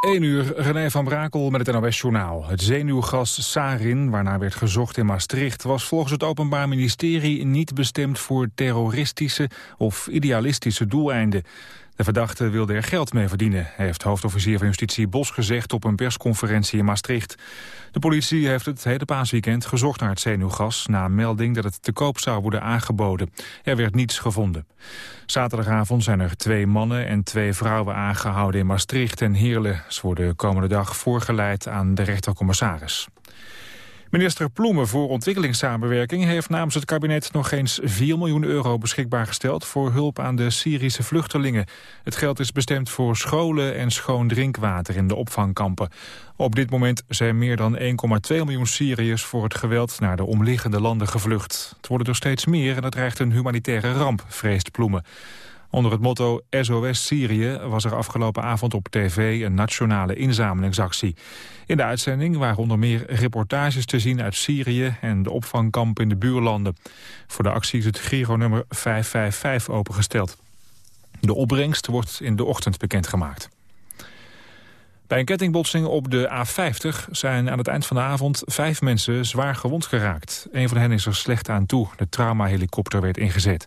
1 uur, René van Brakel met het NOS-journaal. Het zenuwgas sarin, waarnaar werd gezocht in Maastricht... was volgens het Openbaar Ministerie niet bestemd voor terroristische of idealistische doeleinden. De verdachte wilde er geld mee verdienen, heeft hoofdofficier van Justitie Bos gezegd op een persconferentie in Maastricht. De politie heeft het hele paasweekend gezocht naar het zenuwgas... na een melding dat het te koop zou worden aangeboden. Er werd niets gevonden. Zaterdagavond zijn er twee mannen en twee vrouwen aangehouden in Maastricht en Heerlen. Ze worden komende dag voorgeleid aan de rechtercommissaris. Minister Ploemen voor ontwikkelingssamenwerking heeft namens het kabinet nog eens 4 miljoen euro beschikbaar gesteld voor hulp aan de Syrische vluchtelingen. Het geld is bestemd voor scholen en schoon drinkwater in de opvangkampen. Op dit moment zijn meer dan 1,2 miljoen Syriërs voor het geweld naar de omliggende landen gevlucht. Het worden er steeds meer en dat dreigt een humanitaire ramp, vreest Ploemen. Onder het motto SOS Syrië was er afgelopen avond op tv een nationale inzamelingsactie. In de uitzending waren onder meer reportages te zien uit Syrië en de opvangkamp in de buurlanden. Voor de actie is het Giro-nummer 555 opengesteld. De opbrengst wordt in de ochtend bekendgemaakt. Bij een kettingbotsing op de A50 zijn aan het eind van de avond vijf mensen zwaar gewond geraakt. Een van hen is er slecht aan toe. De traumahelikopter werd ingezet.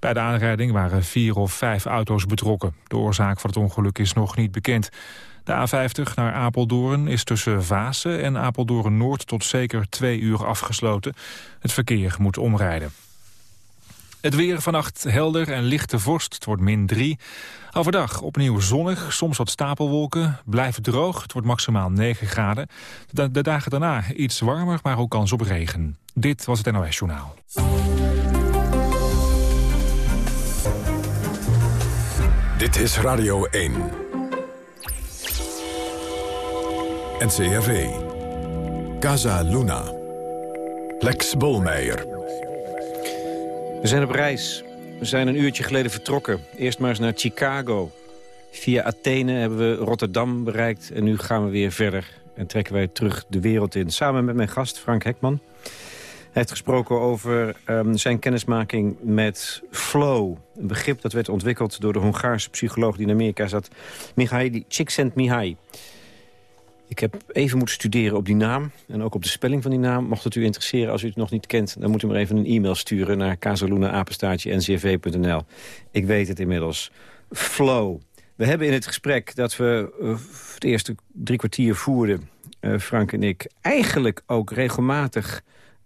Bij de aanrijding waren vier of vijf auto's betrokken. De oorzaak van het ongeluk is nog niet bekend. De A50 naar Apeldoorn is tussen Vaassen en Apeldoorn-Noord tot zeker twee uur afgesloten. Het verkeer moet omrijden. Het weer vannacht helder en lichte vorst. Het wordt min 3. Overdag opnieuw zonnig, soms wat stapelwolken. Blijft droog, het wordt maximaal 9 graden. De, de dagen daarna iets warmer, maar ook kans op regen. Dit was het NOS Journaal. Dit is Radio 1. NCRV. Casa Luna. Lex Bolmeijer. We zijn op reis. We zijn een uurtje geleden vertrokken. Eerst maar eens naar Chicago. Via Athene hebben we Rotterdam bereikt. En nu gaan we weer verder. En trekken wij terug de wereld in. Samen met mijn gast Frank Hekman. Heeft gesproken over um, zijn kennismaking met flow. Een begrip dat werd ontwikkeld door de Hongaarse psycholoog die in Amerika zat. Mihai Csikszentmihalyi. Ik heb even moeten studeren op die naam en ook op de spelling van die naam. Mocht het u interesseren, als u het nog niet kent... dan moet u maar even een e-mail sturen naar casaluna-ncv.nl. Ik weet het inmiddels. Flow. We hebben in het gesprek dat we uh, het eerste drie kwartier voerden... Uh, Frank en ik, eigenlijk ook regelmatig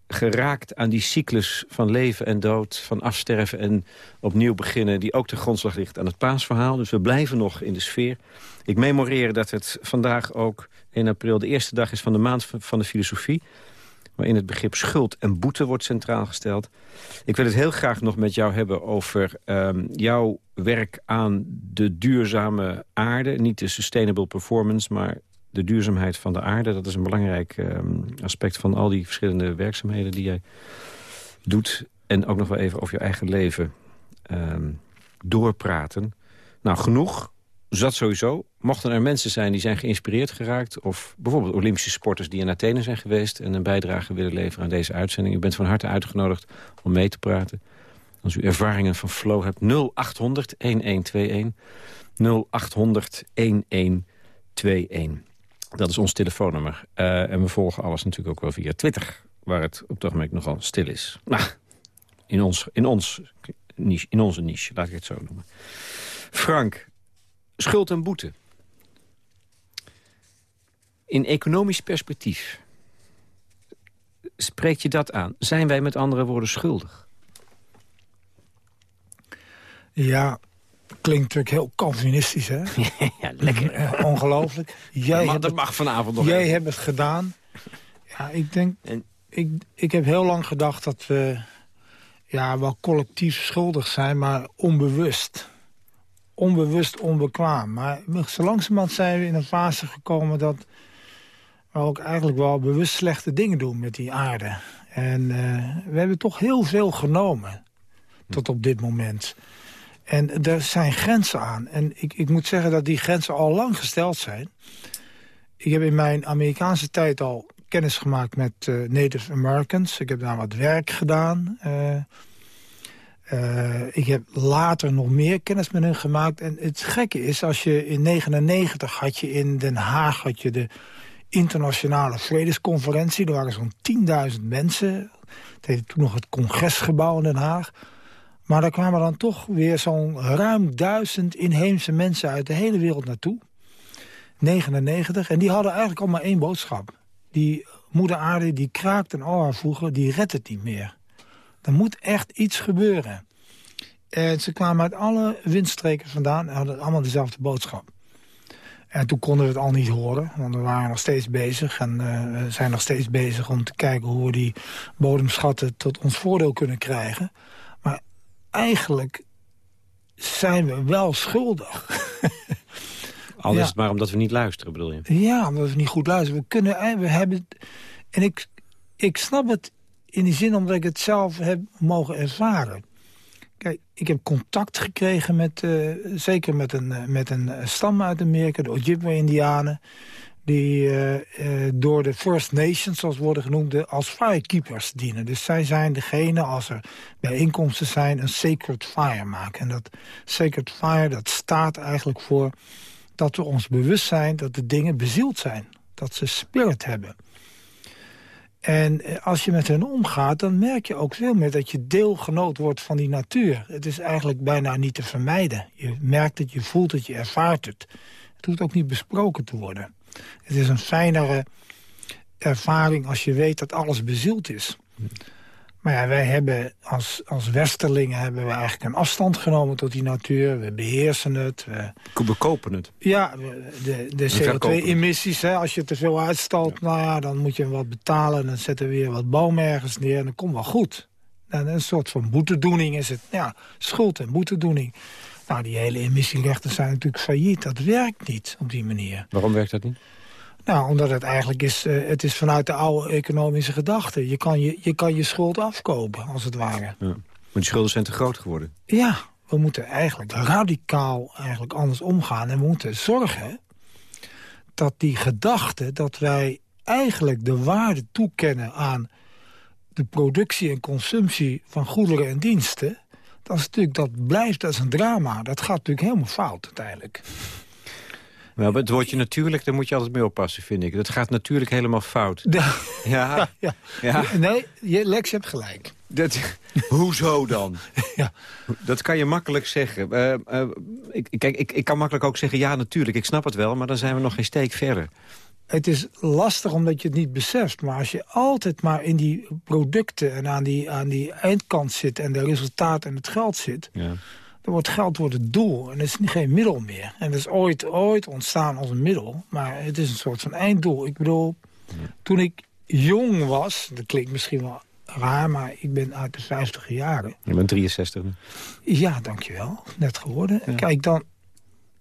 geraakt aan die cyclus van leven en dood... van afsterven en opnieuw beginnen... die ook de grondslag ligt aan het paasverhaal. Dus we blijven nog in de sfeer. Ik memoreer dat het vandaag ook 1 april de eerste dag is van de maand van de filosofie waarin het begrip schuld en boete wordt centraal gesteld. Ik wil het heel graag nog met jou hebben over um, jouw werk aan de duurzame aarde. Niet de sustainable performance, maar de duurzaamheid van de aarde. Dat is een belangrijk um, aspect van al die verschillende werkzaamheden die jij doet. En ook nog wel even over je eigen leven um, doorpraten. Nou, genoeg. Dat sowieso. Mochten er mensen zijn die zijn geïnspireerd geraakt... of bijvoorbeeld Olympische sporters die in Athene zijn geweest... en een bijdrage willen leveren aan deze uitzending... u bent van harte uitgenodigd om mee te praten. Als u ervaringen van flow hebt, 0800 1121. 0800 1121. Dat is ons telefoonnummer. Uh, en we volgen alles natuurlijk ook wel via Twitter... waar het op het ogenblik nogal stil is. Nou, in, ons, in, ons in onze niche, laat ik het zo noemen. Frank, schuld en boete. In economisch perspectief spreekt je dat aan? Zijn wij met andere woorden schuldig? Ja, klinkt natuurlijk heel Calvinistisch, hè? ja, lekker. Eh, ongelooflijk. Jij maar dat mag vanavond nog Jij even. hebt het gedaan. Ja, ik denk... En... Ik, ik heb heel lang gedacht dat we ja, wel collectief schuldig zijn, maar onbewust. Onbewust onbekwaam. Maar zo langzamerhand zijn we in een fase gekomen dat we ook eigenlijk wel bewust slechte dingen doen met die aarde. En uh, we hebben toch heel veel genomen tot op dit moment. En er zijn grenzen aan. En ik, ik moet zeggen dat die grenzen al lang gesteld zijn. Ik heb in mijn Amerikaanse tijd al kennis gemaakt met uh, Native Americans. Ik heb daar wat werk gedaan. Uh, Uh, ik heb later nog meer kennis met hen gemaakt. En het gekke is, als je in 99 had je in Den Haag had je de internationale vredesconferentie. Er waren zo'n 10.000 mensen. Het heette toen nog het congresgebouw in Den Haag. Maar daar kwamen dan toch weer zo'n ruim duizend inheemse mensen uit de hele wereld naartoe. 99. En die hadden eigenlijk al maar één boodschap. Die moeder aarde, die kraakt en al haar die redt het niet meer. Er moet echt iets gebeuren. En ze kwamen uit alle windstreken vandaan en hadden allemaal dezelfde boodschap. En toen konden we het al niet horen, want we waren nog steeds bezig. En uh, zijn nog steeds bezig om te kijken hoe we die bodemschatten tot ons voordeel kunnen krijgen. Eigenlijk zijn we wel schuldig. Al is het maar omdat we niet luisteren, bedoel je? Ja, omdat we niet goed luisteren. We kunnen, we hebben, en ik, ik snap het in die zin omdat ik het zelf heb mogen ervaren. Kijk, ik heb contact gekregen met, uh, zeker met een, uh, met een stam uit Amerika, de Ojibwe-Indianen. Die uh, door de First Nations, zoals worden genoemd, als firekeepers dienen. Dus zij zijn degene, als er bijeenkomsten zijn, een sacred fire maken. En dat sacred fire, dat staat eigenlijk voor dat we ons bewust zijn dat de dingen bezield zijn. Dat ze spirit hebben. En eh, als je met hen omgaat, dan merk je ook veel meer dat je deelgenoot wordt van die natuur. Het is eigenlijk bijna niet te vermijden. Je merkt het, je voelt het, je ervaart het. Het hoeft ook niet besproken te worden. Het is een fijnere ervaring als je weet dat alles bezield is. Maar ja, wij hebben als, als westerlingen hebben we eigenlijk een afstand genomen tot die natuur. We beheersen het. We, we kopen het. Ja, de, de CO2-emissies. Als je te veel uitstoot, nou ja, dan moet je wat betalen. En dan zetten we weer wat boom ergens neer en dan komt wel goed. En een soort van boetedoening is het. Ja, schuld en boetedoening. Nou, die hele emissierechten zijn natuurlijk failliet. Dat werkt niet op die manier. Waarom werkt dat niet? Nou, omdat het eigenlijk is, uh, het is vanuit de oude economische gedachte. Je kan je, je kan je schuld afkopen, als het ware. Ja. Maar die schulden zijn te groot geworden. Ja, we moeten eigenlijk radicaal eigenlijk anders omgaan. En we moeten zorgen dat die gedachte dat wij eigenlijk de waarde toekennen aan de productie en consumptie van goederen en diensten... dat, is natuurlijk, dat blijft als een drama. Dat gaat natuurlijk helemaal fout uiteindelijk. Maar het woordje natuurlijk, daar moet je altijd mee oppassen, vind ik. Dat gaat natuurlijk helemaal fout. Ja. Ja. ja. ja. Nee, Lex, je hebt gelijk. Dat, hoezo dan? ja. Dat kan je makkelijk zeggen. Uh, uh, ik, kijk, ik, ik kan makkelijk ook zeggen, ja, natuurlijk, ik snap het wel... maar dan zijn we nog geen steek verder. Het is lastig omdat je het niet beseft. Maar als je altijd maar in die producten en aan die, aan die eindkant zit... en de resultaat en het geld zit... Ja er wordt geld wordt het doel en het is geen middel meer. En dat is ooit, ooit ontstaan als een middel, maar het is een soort van einddoel. Ik bedoel, toen ik jong was, dat klinkt misschien wel raar, maar ik ben uit de 50 jaren. Je bent 63 Ja, dankjewel. Net geworden. Kijk, dan...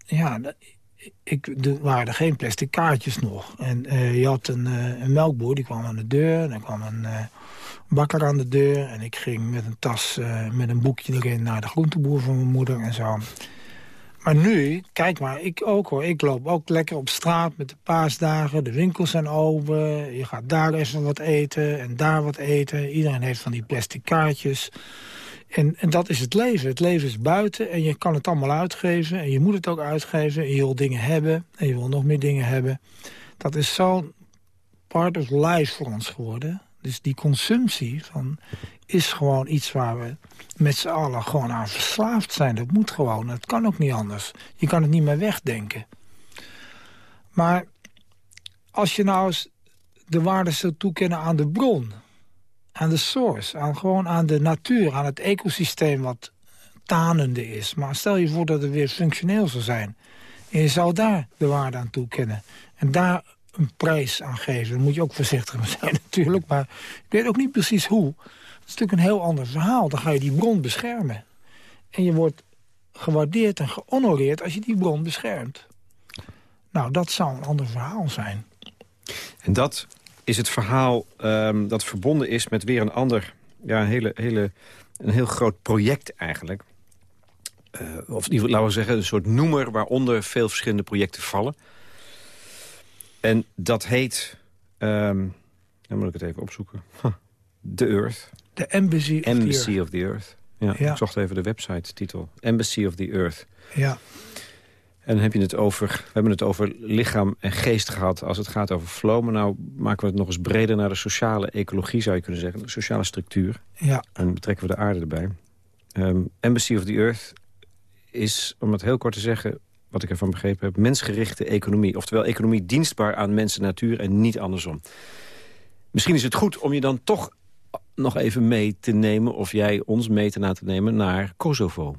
Ja, ik, er waren er geen plastic kaartjes nog. En uh, je had een, uh, een melkboer, die kwam aan de deur. En dan kwam een... Uh, bakker aan de deur. En ik ging met een tas met een boekje erin naar de groenteboer van mijn moeder en zo. Maar nu, kijk maar, ik ook hoor. Ik loop ook lekker op straat met de paasdagen. De winkels zijn open. Je gaat daar even wat eten en daar wat eten. Iedereen heeft van die plastic kaartjes. En, en dat is het leven. Het leven is buiten en je kan het allemaal uitgeven. En je moet het ook uitgeven. En je wil dingen hebben. En je wil nog meer dingen hebben. Dat is zo'n part of life voor ons geworden. Dus die consumptie van, is gewoon iets waar we met z'n allen gewoon aan verslaafd zijn. Dat moet gewoon, dat kan ook niet anders. Je kan het niet meer wegdenken. Maar als je nou eens de waarde zou toekennen aan de bron... aan de source, aan, gewoon aan de natuur, aan het ecosysteem wat tanende is. Maar stel je voor dat het weer functioneel zou zijn. En je zou daar de waarde aan toekennen. En daar een prijs aan geven. Daar moet je ook voorzichtig zijn natuurlijk. Maar ik weet ook niet precies hoe. Het is natuurlijk een heel ander verhaal. Dan ga je die bron beschermen. En je wordt gewaardeerd en gehonoreerd als je die bron beschermt. Nou, dat zou een ander verhaal zijn. En dat is het verhaal um, dat verbonden is met weer een ander... Ja, een, hele, hele, een heel groot project eigenlijk. Uh, of laten we zeggen, een soort noemer waaronder veel verschillende projecten vallen. En dat heet... Um, dan moet ik het even opzoeken. The Earth. De Embassy, Embassy of the Earth. Ja, Ik zocht even de website-titel. Embassy of the Earth. Ja. En dan heb je het over, we hebben het over lichaam en geest gehad als het gaat over flow. Maar nou maken we het nog eens breder naar de sociale ecologie, zou je kunnen zeggen. De sociale structuur. Ja. En betrekken we de aarde erbij. Um, Embassy of the Earth is, om het heel kort te zeggen, wat ik ervan begrepen heb... mensgerichte economie. Oftewel economie dienstbaar aan mensen en natuur en niet andersom. Misschien is het goed om je dan toch nog even mee te nemen... of jij ons mee te laten nemen naar Kosovo.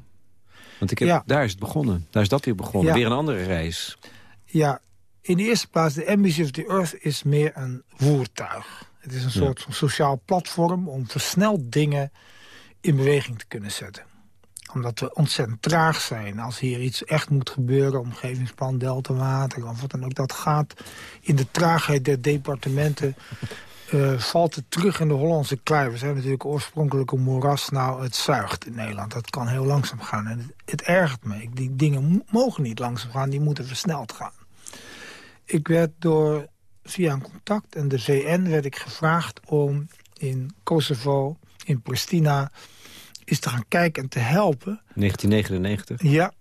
Want ik heb, ja. daar is het begonnen. Daar is dat weer begonnen. Weer een andere reis. Ja, in de eerste plaats, de Embassy of the Earth is meer een voertuig. Het is een soort van sociaal platform om versneld dingen in beweging te kunnen zetten omdat we ontzettend traag zijn. Als hier iets echt moet gebeuren, omgevingsplan, deltawater... of wat dan ook, dat gaat in de traagheid der departementen... Uh, valt het terug in de Hollandse klei. We zijn natuurlijk oorspronkelijk een moeras. Nou, het zuigt in Nederland. Dat kan heel langzaam gaan. En het, het ergert me. Die dingen mogen niet langzaam gaan. Die moeten versneld gaan. Ik werd door, via een contact en de VN werd ik gevraagd om in Kosovo, in Pristina is te gaan kijken en te helpen. 1999? Ja,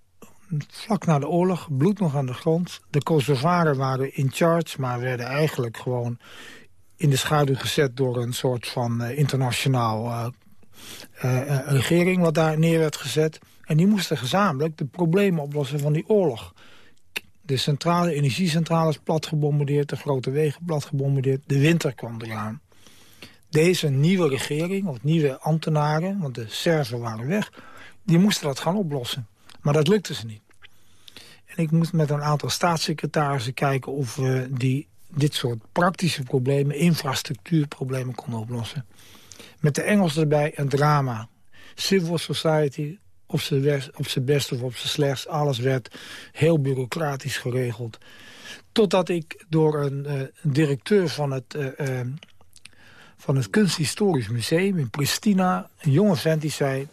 vlak na de oorlog, bloed nog aan de grond. De Kosovaren waren in charge, maar werden eigenlijk gewoon in de schaduw gezet... door een soort van uh, internationaal uh, uh, regering wat daar neer werd gezet. En die moesten gezamenlijk de problemen oplossen van die oorlog. De centrale energiecentrales plat gebombardeerd, de grote wegen plat gebombardeerd. De winter kwam eraan deze nieuwe regering, of nieuwe ambtenaren... want de Serven waren weg, die moesten dat gaan oplossen. Maar dat lukte ze niet. En ik moest met een aantal staatssecretarissen kijken... of we die, dit soort praktische problemen, infrastructuurproblemen konden oplossen. Met de Engelsen erbij een drama. Civil society, op zijn best of op zijn slechts. Alles werd heel bureaucratisch geregeld. Totdat ik door een uh, directeur van het uh, van het Kunsthistorisch Museum in Pristina. Een jonge vent die zei...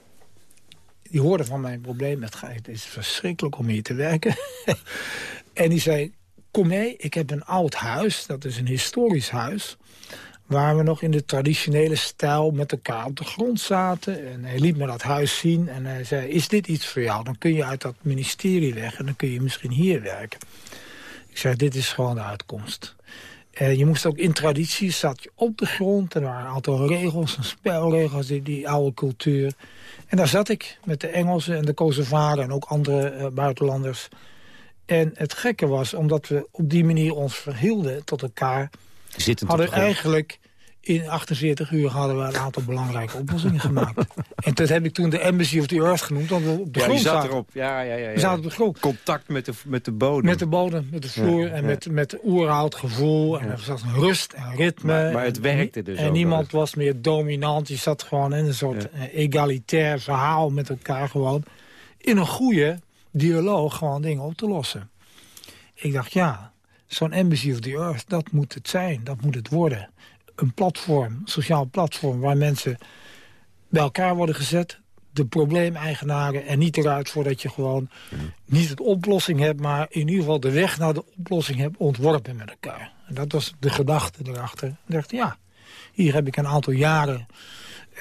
Die hoorde van mijn probleem. Het is verschrikkelijk om hier te werken. en die zei, kom mee, ik heb een oud huis. Dat is een historisch huis. Waar we nog in de traditionele stijl met elkaar op de grond zaten. En hij liet me dat huis zien. En hij zei, is dit iets voor jou? Dan kun je uit dat ministerie weg. En dan kun je misschien hier werken. Ik zei, dit is gewoon de uitkomst. Uh, je moest ook in tradities, zat je op de grond. Er waren een aantal regels en spelregels, die, die oude cultuur. En daar zat ik met de Engelsen en de Kosovaren en ook andere uh, buitenlanders. En het gekke was, omdat we op die manier ons verhielden tot elkaar... Zittend hadden eigenlijk in 48 uur hadden we een aantal belangrijke oplossingen gemaakt. En dat heb ik toen de Embassy of the Earth genoemd, want we op de ja, grond zat erop. Ja, ja, ja, ja. We zaten op de grond. Contact met de, met de bodem. Met de bodem, met de vloer en met, met oerhoud gevoel. En er zat een rust en ritme. Maar, maar het werkte dus En niemand was meer dominant. Je zat gewoon in een soort eh, egalitair verhaal met elkaar gewoon. In een goede dialoog gewoon dingen op te lossen. Ik dacht, ja, zo'n Embassy of the Earth, dat moet het zijn. Dat moet het worden een platform, sociaal platform... waar mensen bij elkaar worden gezet, de probleemeigenaren... en niet eruit voordat je gewoon niet de oplossing hebt... maar in ieder geval de weg naar de oplossing hebt ontworpen met elkaar. En dat was de gedachte erachter. Ik dacht, ja, hier heb ik een aantal jaren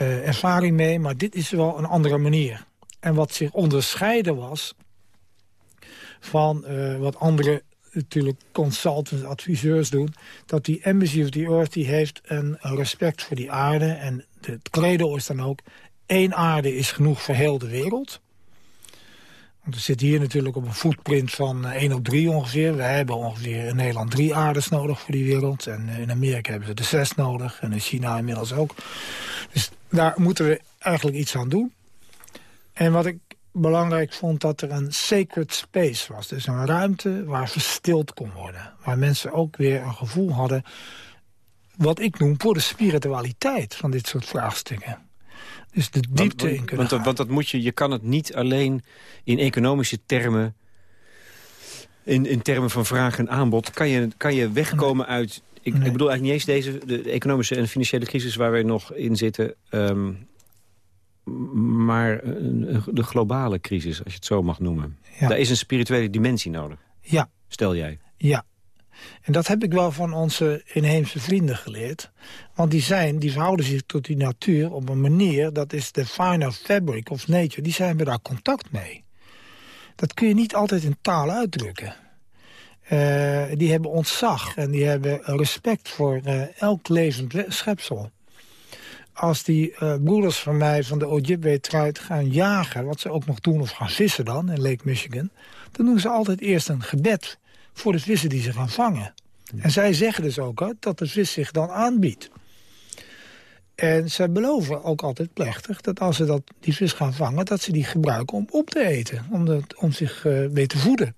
uh, ervaring mee... maar dit is wel een andere manier. En wat zich onderscheiden was van uh, wat andere natuurlijk consultants, adviseurs doen... dat die Embassy of the Earth die heeft een, respect voor die aarde. En het credo is dan ook... één aarde is genoeg voor heel de wereld. Want we zitten hier natuurlijk op een footprint van 1 op 3 ongeveer. We hebben ongeveer in Nederland drie aardes nodig voor die wereld. En in Amerika hebben ze er zes nodig. En in China inmiddels ook. Dus daar moeten we eigenlijk iets aan doen. En wat ik belangrijk vond dat er een sacred space was. Dus een ruimte waar verstild kon worden. Waar mensen ook weer een gevoel hadden... wat ik noem voor de spiritualiteit van dit soort vraagstukken. Dus de diepte want, in kunnen want, want, dat moet je, je kan het niet alleen in economische termen... In, in termen van vraag en aanbod... kan je, kan je wegkomen uit... Ik, ik bedoel eigenlijk niet eens deze de, economische en financiële crisis waar wij nog in zitten... Ehm, maar de globale crisis, als je het zo mag noemen. Daar is een spirituele dimensie nodig. Ja. Stel jij. Ja. En dat heb ik wel van onze inheemse vrienden geleerd. Want die, zijn, die verhouden zich tot die natuur op een manier... dat is de finer fabric of nature. Die zijn we daar contact mee. Dat kun je niet altijd in taal uitdrukken. Uh, die hebben ontzag en die hebben respect voor uh, elk levend schepsel. Als die uh, broeders van mij van de Ojibwe-truit gaan jagen... wat ze ook nog doen, of gaan vissen dan in Lake Michigan... dan doen ze altijd eerst een gebed voor de vissen die ze gaan vangen. En zij zeggen dus ook hè, dat de vis zich dan aanbiedt. En ze beloven ook altijd plechtig dat als ze dat, die vis gaan vangen... dat ze die gebruiken om op te eten, om, dat, om zich uh, mee te voeden.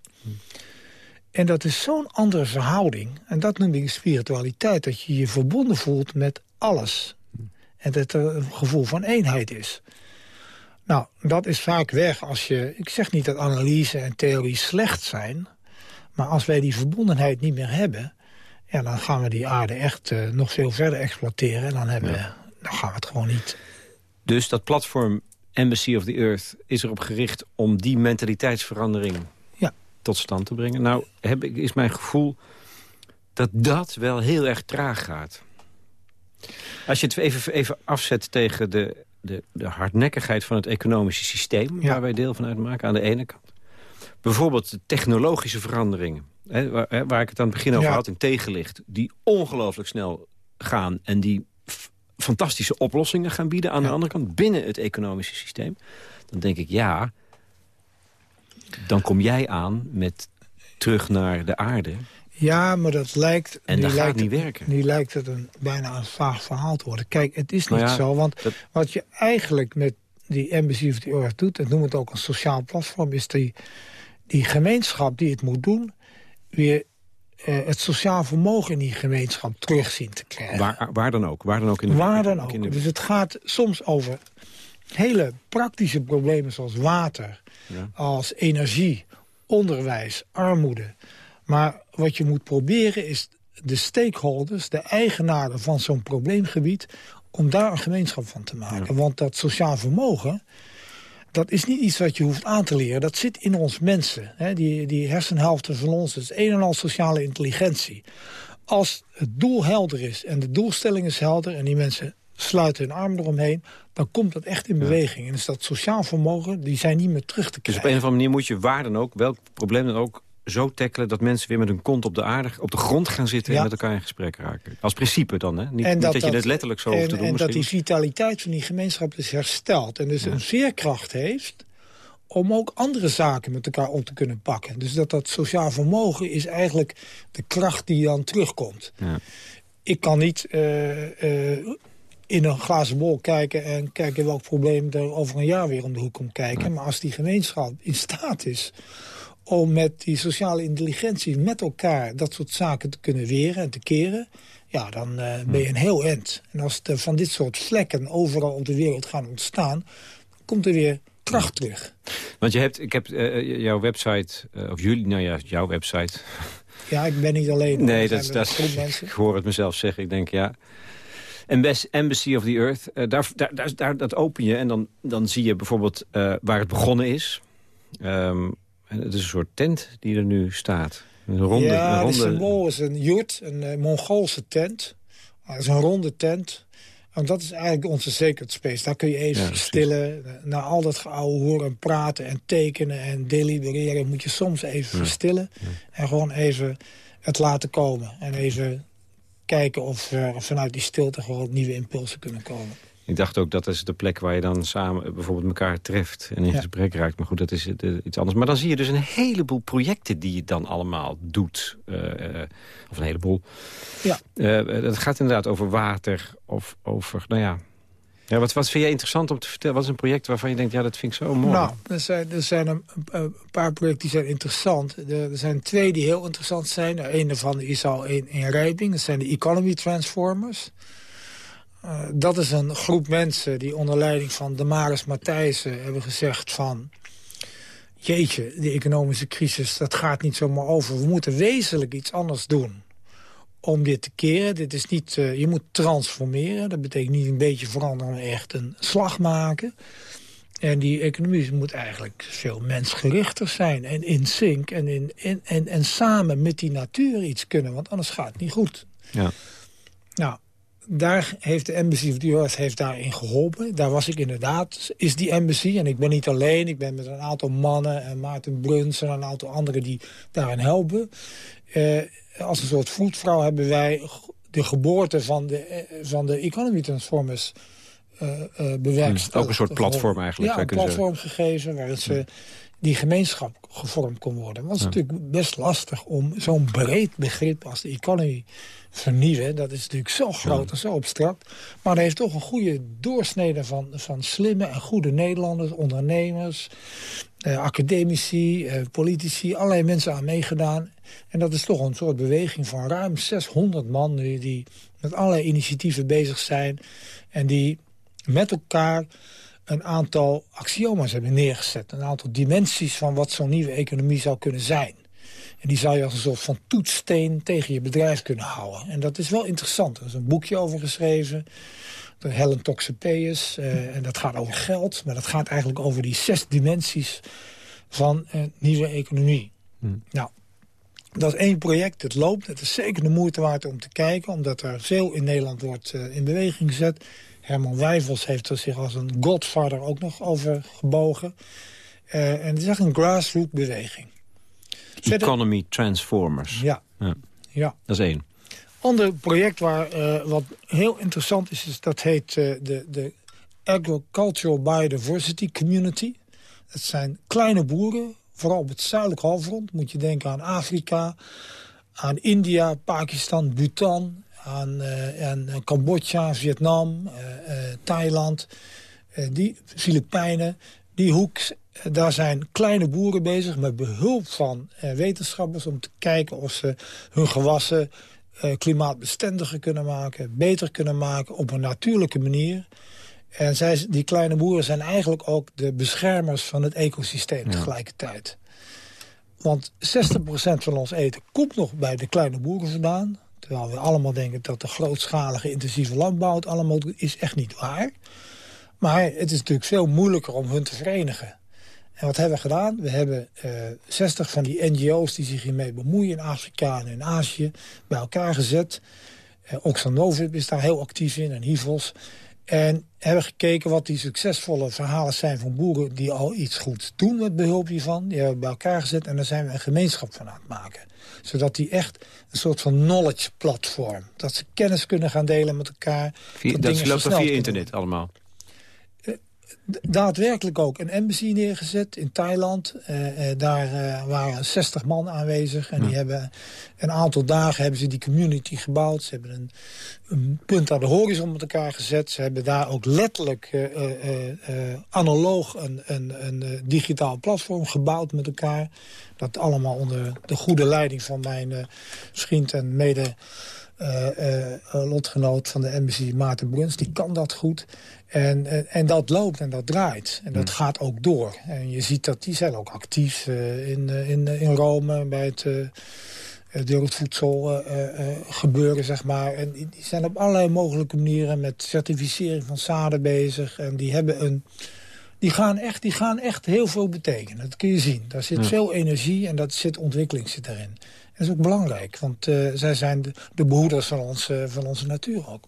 En dat is zo'n andere verhouding. En dat noem ik spiritualiteit. Dat je je verbonden voelt met alles. En dat er een gevoel van eenheid is. Nou, dat is vaak weg als je... Ik zeg niet dat analyse en theorie slecht zijn... maar als wij die verbondenheid niet meer hebben... Ja, dan gaan we die aarde echt uh, nog veel verder exploiteren. En dan, hebben dan gaan we het gewoon niet. Dus dat platform Embassy of the Earth is erop gericht... om die mentaliteitsverandering ja. tot stand te brengen. Nou, heb ik, is mijn gevoel dat dat wel heel erg traag gaat. Als je het even, even afzet tegen de, de, de hardnekkigheid van het economische systeem... waar wij deel van uitmaken aan de ene kant. Bijvoorbeeld de technologische veranderingen. Hè, waar, waar, ik het aan het begin over had in tegenlicht... die ongelooflijk snel gaan en die fantastische oplossingen gaan bieden... aan de andere kant, binnen het economische systeem. Dan denk ik, ja, dan kom jij aan met terug naar de aarde... Ja, maar dat lijkt... En dat gaat niet werken. Nu lijkt het een, bijna een vaag verhaal te worden. Kijk, het is niet nou zo, want wat je eigenlijk met die Embassy of the Earth doet... en noem het ook een sociaal platform... is die, die gemeenschap die het moet doen... weer uh, het sociaal vermogen in die gemeenschap terugzien te krijgen. Waar, waar dan ook? Waar dan ook? In de, waar dan ook. De... Dus het gaat soms over hele praktische problemen zoals water... Ja. als energie, onderwijs, armoede... Maar wat je moet proberen is de stakeholders, de eigenaren van zo'n probleemgebied... om daar een gemeenschap van te maken. Want dat sociaal vermogen, dat is niet iets wat je hoeft aan te leren. Dat zit in ons mensen. Hè? Die, die hersenhelften van ons, dat is een en al sociale intelligentie. Als het doel helder is en de doelstelling is helder... en die mensen sluiten hun arm eromheen... dan komt dat echt in beweging. En is dat sociaal vermogen, die zijn niet meer terug te krijgen. Dus op een of andere manier moet je waar dan ook, welk probleem dan ook zo tackelen dat mensen weer met hun kont op de, aarde, op de grond gaan zitten... en met elkaar in gesprek raken. Als principe dan, hè? Niet, dat, je dat letterlijk zo hoeft te doen. En dat die vitaliteit van die gemeenschap is hersteld. En dus een veerkracht heeft om ook andere zaken met elkaar op te kunnen pakken. Dus dat dat sociaal vermogen is eigenlijk de kracht die dan terugkomt. Ja. Ik kan niet uh, uh, in een glazen bol kijken... en kijken welk probleem er over een jaar weer om de hoek komt kijken. Maar als die gemeenschap in staat is om met die sociale intelligentie met elkaar dat soort zaken te kunnen weren en te keren... ja, dan uh, ben je een heel end. En als er van dit soort vlekken overal op de wereld gaan ontstaan... komt er weer kracht terug. Want je hebt, ik heb uh, jouw website, uh, of jullie, nou ja, jouw website... Ja, ik ben niet alleen. Nee, dat, dat, mensen. ik hoor het mezelf zeggen. Ik denk, ja... Embassy of the Earth, uh, daar, daar, daar, dat open je en dan, dan zie je bijvoorbeeld uh, waar het begonnen is. Um, het is een soort tent die er nu staat. Een ronde, ja, een ronde... de symbool is een jurt, een uh, Mongoolse tent. Dat is een ronde tent. En dat is eigenlijk onze sacred space. Daar kun je even ja, verstillen. Na al dat geouwe horen praten en tekenen en delibereren... moet je soms even ja. verstillen. En gewoon even het laten komen. En even kijken of er vanuit die stilte gewoon nieuwe impulsen kunnen komen. Ik dacht ook dat is de plek waar je dan samen bijvoorbeeld elkaar treft en in gesprek raakt. Maar goed, dat is uh, iets anders. Maar dan zie je dus een heleboel projecten die je dan allemaal doet. Uh, of een heleboel. Ja. dat gaat inderdaad over water of over, nou ja... Ja, wat, wat vind jij interessant om te vertellen? Wat is een project waarvan je denkt, ja, dat vind ik zo mooi? Nou, er zijn, er zijn een, een paar projecten die zijn interessant. Er, er, zijn twee die heel interessant zijn. Een daarvan is al in, in rijping. Dat zijn de Economy Transformers. Uh, dat is een groep mensen die onder leiding van Damaris Matthijssen hebben gezegd van... jeetje, de economische crisis, dat gaat niet zomaar over. We moeten wezenlijk iets anders doen om dit te keren. Dit is niet, uh, je moet transformeren. Dat betekent niet een beetje veranderen, maar echt een slag maken. En die economie moet eigenlijk veel mensgerichter zijn. En in sync en, in, in, en, en samen met die natuur iets kunnen. Want anders gaat het niet goed. Ja. Nou, daar heeft de Embassy of the Earth heeft daarin geholpen. Daar was ik inderdaad, is die embassy. En ik ben niet alleen, ik ben met een aantal mannen... en Maarten Bruns en een aantal anderen die daarin helpen. Uh, als een soort voetvrouw hebben wij de geboorte van de, eh, van de Economy Transformers uh, uh, bewerkstelligd. ook een soort platform eigenlijk. Ja, een platform gegeven waarin ze die gemeenschap gevormd kon worden. Het was natuurlijk best lastig om zo'n breed begrip als de economy vernieuwen. Dat is natuurlijk zo groot en zo abstract. Maar er heeft toch een goede doorsnede van, van slimme en goede Nederlanders, ondernemers, eh, academici, eh, politici, allerlei mensen aan meegedaan. En dat is toch een soort beweging van ruim 600 man die, die met allerlei initiatieven bezig zijn. En die met elkaar een aantal axioma's hebben neergezet. Een aantal dimensies van wat zo'n nieuwe economie zou kunnen zijn. En die zou je als een soort van toetssteen tegen je bedrijf kunnen houden. En dat is wel interessant. Er is een boekje over geschreven door Helen Toxopeus. Uh, en dat gaat over geld, maar dat gaat eigenlijk over die zes dimensies van een nieuwe economie. Hmm. Nou, dat is één project, het loopt. Het is zeker de moeite waard om te kijken... omdat er veel in Nederland wordt uh, in beweging gezet. Herman Wijfels heeft er zich als een godfather ook nog over gebogen. Uh, en het is echt een grassroots beweging. Economy Transformers. Ja. ja. ja. Dat is één. Ander project waar, uh, wat heel interessant is, is dat heet uh, de, de Agricultural Biodiversity Community. Dat zijn kleine boeren, vooral op het zuidelijk halfrond. Moet je denken aan Afrika, aan India, Pakistan, Bhutan, aan, uh, aan Cambodja, Vietnam, Thailand, die Filipijnen. Die hoek daar zijn kleine boeren bezig met behulp van eh, wetenschappers... om te kijken of ze hun gewassen eh, klimaatbestendiger kunnen maken... beter kunnen maken op een natuurlijke manier. En zij, die kleine boeren zijn eigenlijk ook de beschermers van het ecosysteem tegelijkertijd. Want 60% van ons eten komt nog bij de kleine boeren vandaan. Terwijl we allemaal denken dat de grootschalige intensieve landbouw het allemaal is echt niet waar. Maar het is natuurlijk veel moeilijker om hun te verenigen. En wat hebben we gedaan? We hebben uh, eh, 60 van die NGO's die zich hiermee bemoeien in Afrika en in Azië bij elkaar gezet. Uh, Oxfam Novib is daar heel actief in en HIVOS. En hebben gekeken wat die succesvolle verhalen zijn van boeren die al iets goeds doen met behulp hiervan. Die hebben we bij elkaar gezet en daar zijn we een gemeenschap van aan het maken. Zodat die echt een soort van knowledge platform. Dat ze kennis kunnen gaan delen met elkaar. Via, dat, dat loopt via internet allemaal? Daadwerkelijk ook een embassy neergezet in Thailand. Uh, uh, daar uh, waren 60 man aanwezig. En die hebben een aantal dagen hebben ze die community gebouwd. Ze hebben een, een punt aan de horizon met elkaar gezet. Ze hebben daar ook letterlijk analoog een, een, een digitaal platform gebouwd met elkaar. Dat allemaal onder de goede leiding van mijn vriend en mede... lotgenoot van de embassy Maarten Bruns, die kan dat goed. En, en, dat loopt en dat draait. En dat hmm. gaat ook door. En je ziet dat die zijn ook actief uh, in, uh, in, in Rome bij het uh, wereldvoedsel gebeuren, zeg maar. En die, die, zijn op allerlei mogelijke manieren met certificering van zaden bezig. En die hebben een... Die gaan, echt, die gaan echt heel veel betekenen. Dat kun je zien. Daar zit veel energie en dat zit ontwikkeling zit erin. Dat is ook belangrijk, want zij zijn de, de behoeders van, ons, van onze natuur ook.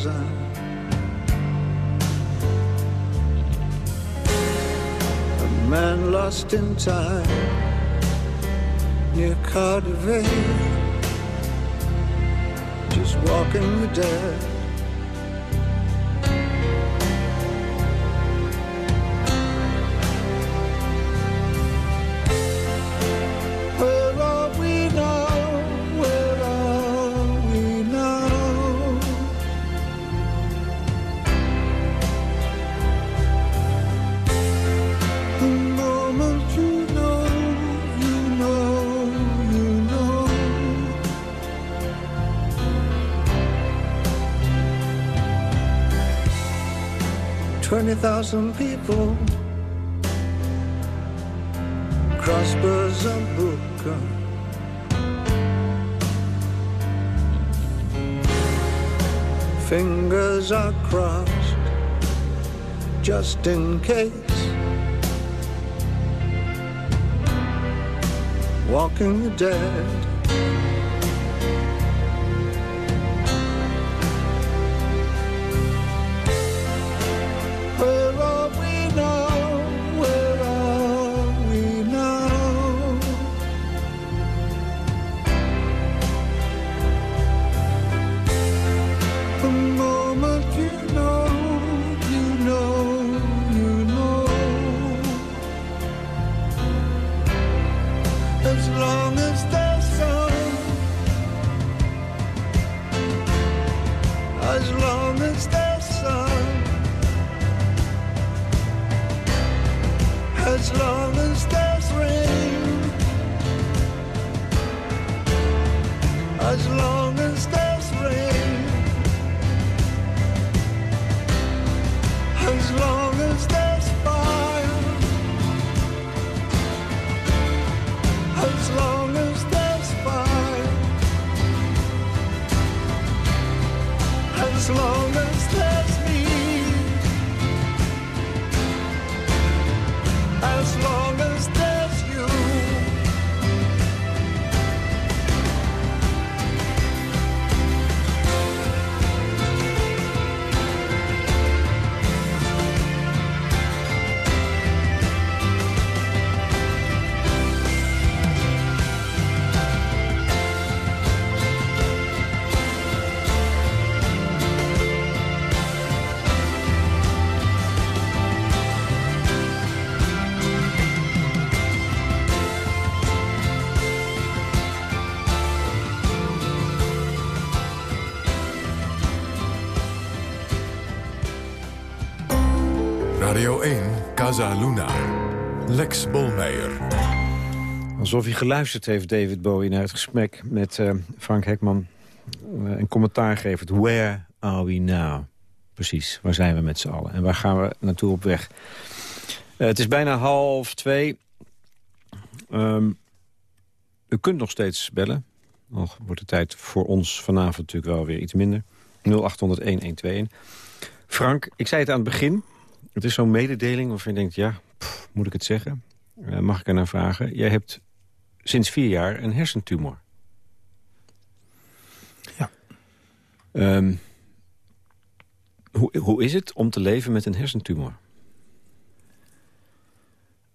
Stars. man lost in time near Cardiff, just walking the dead. Thousand people. Crossbows unbroken. Fingers are crossed just in case. Walking the dead. Radio Casa Luna. Lex Bolmeijer. Alsof hij geluisterd heeft, David Bowie, naar het gesprek met uh, Frank Hekman. Uh, een commentaar geeft. Where are we now? Precies, waar zijn we met z'n allen? En waar gaan we naartoe op weg? Uh, het is bijna half twee. Um, u kunt nog steeds bellen. Nog wordt de tijd voor ons vanavond natuurlijk wel weer iets minder. 0800-1121. Frank, ik zei het aan het begin. Het is zo'n mededeling waarvan je denkt, ja, moet ik het zeggen? Uh, mag ik er naar vragen? Jij hebt sinds vier jaar een hersentumor. Ja. Um, hoe, hoe is het om te leven met een hersentumor?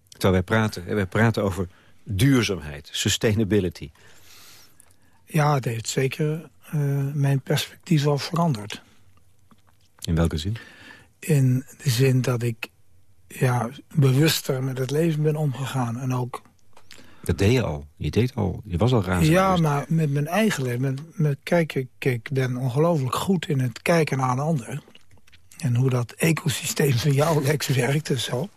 Terwijl wij praten, wij praten over duurzaamheid, sustainability. Ja, het heeft zeker uh, mijn perspectief wel veranderd. In welke zin? In de zin dat ik ja, bewuster met het leven ben omgegaan. En ook... Dat deed je al. Je deed al. Je was al razend. Ja, maar met mijn eigen leven. Met, met kijken, ik ben ongelooflijk goed in het kijken naar een ander. En hoe dat ecosysteem van jouw Lex werkt en zo.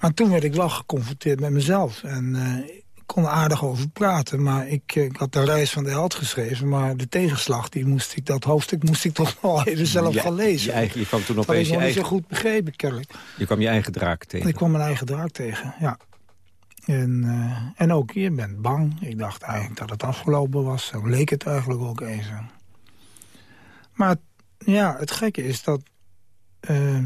Maar toen werd ik wel geconfronteerd met mezelf. En uh, kon er aardig over praten. Maar ik, eh, ik, had de reis van de held geschreven. Maar de tegenslag, die moest ik, dat hoofdstuk moest ik toch wel even zelf gaan lezen. Je, eigen, je kwam toen opeens je eigen... niet zo goed begrepen, kennelijk. Je kwam je eigen draak tegen. Ik kwam mijn eigen draak tegen, ja. En, uh, en ook, je bent bang. Ik dacht eigenlijk dat het afgelopen was. Zo leek het eigenlijk ook even. Maar ja, het gekke is dat... Uh,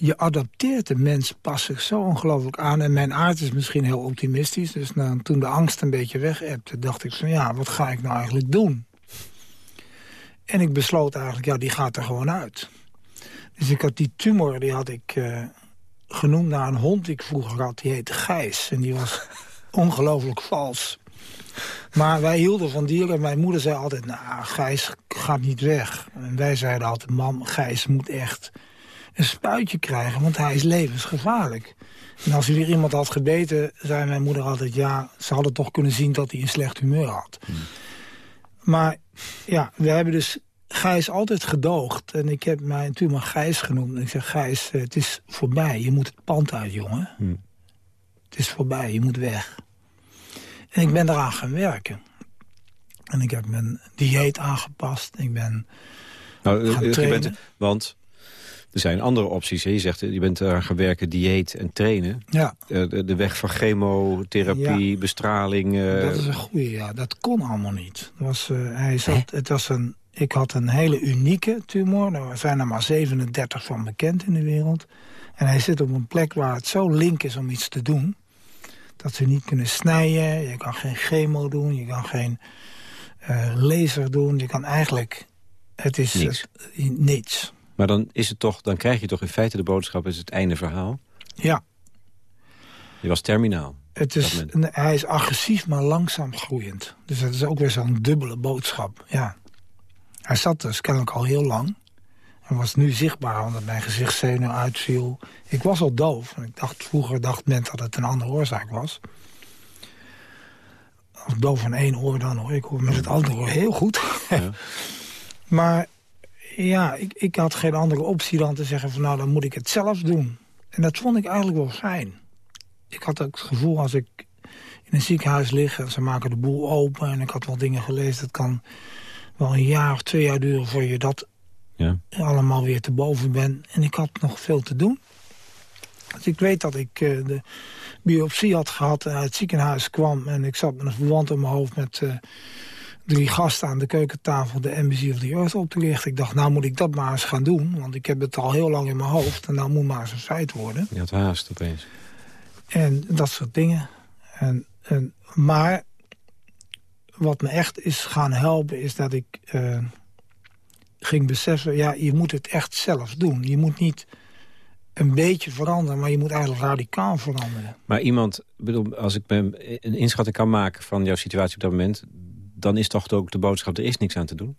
je adapteert de mens pas zich zo ongelooflijk aan. En mijn aard is misschien heel optimistisch. Dus nou, toen de angst een beetje weg ebte, dacht ik van ja, wat ga ik nou eigenlijk doen? En ik besloot eigenlijk, ja, die gaat er gewoon uit. Dus ik had die tumor, die had ik uh, genoemd naar een hond die ik vroeger had. Die heette Gijs. En die was ongelooflijk vals. Maar wij hielden van dieren. Mijn moeder zei altijd, nou, Gijs gaat niet weg. En wij zeiden altijd, mam, Gijs moet echt een spuitje krijgen, want hij is levensgevaarlijk. En als hij weer iemand had gebeten, zei mijn moeder altijd... ja, ze hadden toch kunnen zien dat hij een slecht humeur had. Hmm. Maar ja, we hebben dus Gijs altijd gedoogd. En ik heb mij toen maar Gijs genoemd. En ik zeg, Gijs, eh, het is voorbij. Je moet het pand uit, jongen. Hmm. Het is voorbij, je moet weg. En ik ben eraan gaan werken. En ik heb mijn dieet aangepast. Ik ben nou, gaan trainen. Bent, want er zijn andere opties. Hè? Je zegt, je bent eraan gaan werken, dieet en trainen. Ja. Eh, de, de weg van chemotherapie, bestraling. Uh... Dat is een goede, ja. Dat kon allemaal niet. was, uh, hij zat, het was een, ik had een hele unieke tumor. Er zijn er maar 37 van bekend in de wereld. En hij zit op een plek waar het zo link is om iets te doen dat ze niet kunnen snijden. Je kan geen chemo doen, je kan geen uh, laser doen. Je kan eigenlijk... Het is niets. niets. Maar dan, is het toch, dan krijg je toch in feite de boodschap... is het einde verhaal? Ja. Je was terminaal. Het is, hij is agressief, maar langzaam groeiend. Dus dat is ook weer zo'n dubbele boodschap. Ja. Hij zat dus kennelijk al heel lang. En was nu zichtbaar omdat mijn gezichtszenuw uitviel. Ik was al doof. Ik dacht, vroeger dacht men dat het een andere oorzaak was. Als doof van één oor dan hoor. Ik hoor met het andere oor heel goed. Ja. maar ja, ik, ik had geen andere optie dan te zeggen van nou dan moet ik het zelf doen. En dat vond ik eigenlijk wel fijn. Ik had ook het gevoel als ik in een ziekenhuis lig en ze maken de boel open... en ik had wel dingen gelezen, dat kan wel een jaar of twee jaar duren... voor je dat ja. allemaal weer te boven ben. En ik had nog veel te doen. Dus ik weet dat ik uh, de biopsie had gehad en uit het ziekenhuis kwam... en ik zat met een verwant in mijn hoofd met uh, drie gasten aan de keukentafel... de Embassy of the Earth op te lichten. Ik dacht, nou moet ik dat maar eens gaan doen. Want ik heb het al heel lang in mijn hoofd en nou moet maar eens een feit worden. Je had haast opeens. En dat soort dingen. En, en, maar wat me echt is gaan helpen is dat ik... Uh, ging beseffen, ja, je moet het echt zelf doen. Je moet niet een beetje veranderen, maar je moet eigenlijk radicaal veranderen. Maar iemand, bedoel, als ik me een inschatting kan maken van jouw situatie op dat moment... dan is toch ook de boodschap, er is niks aan te doen?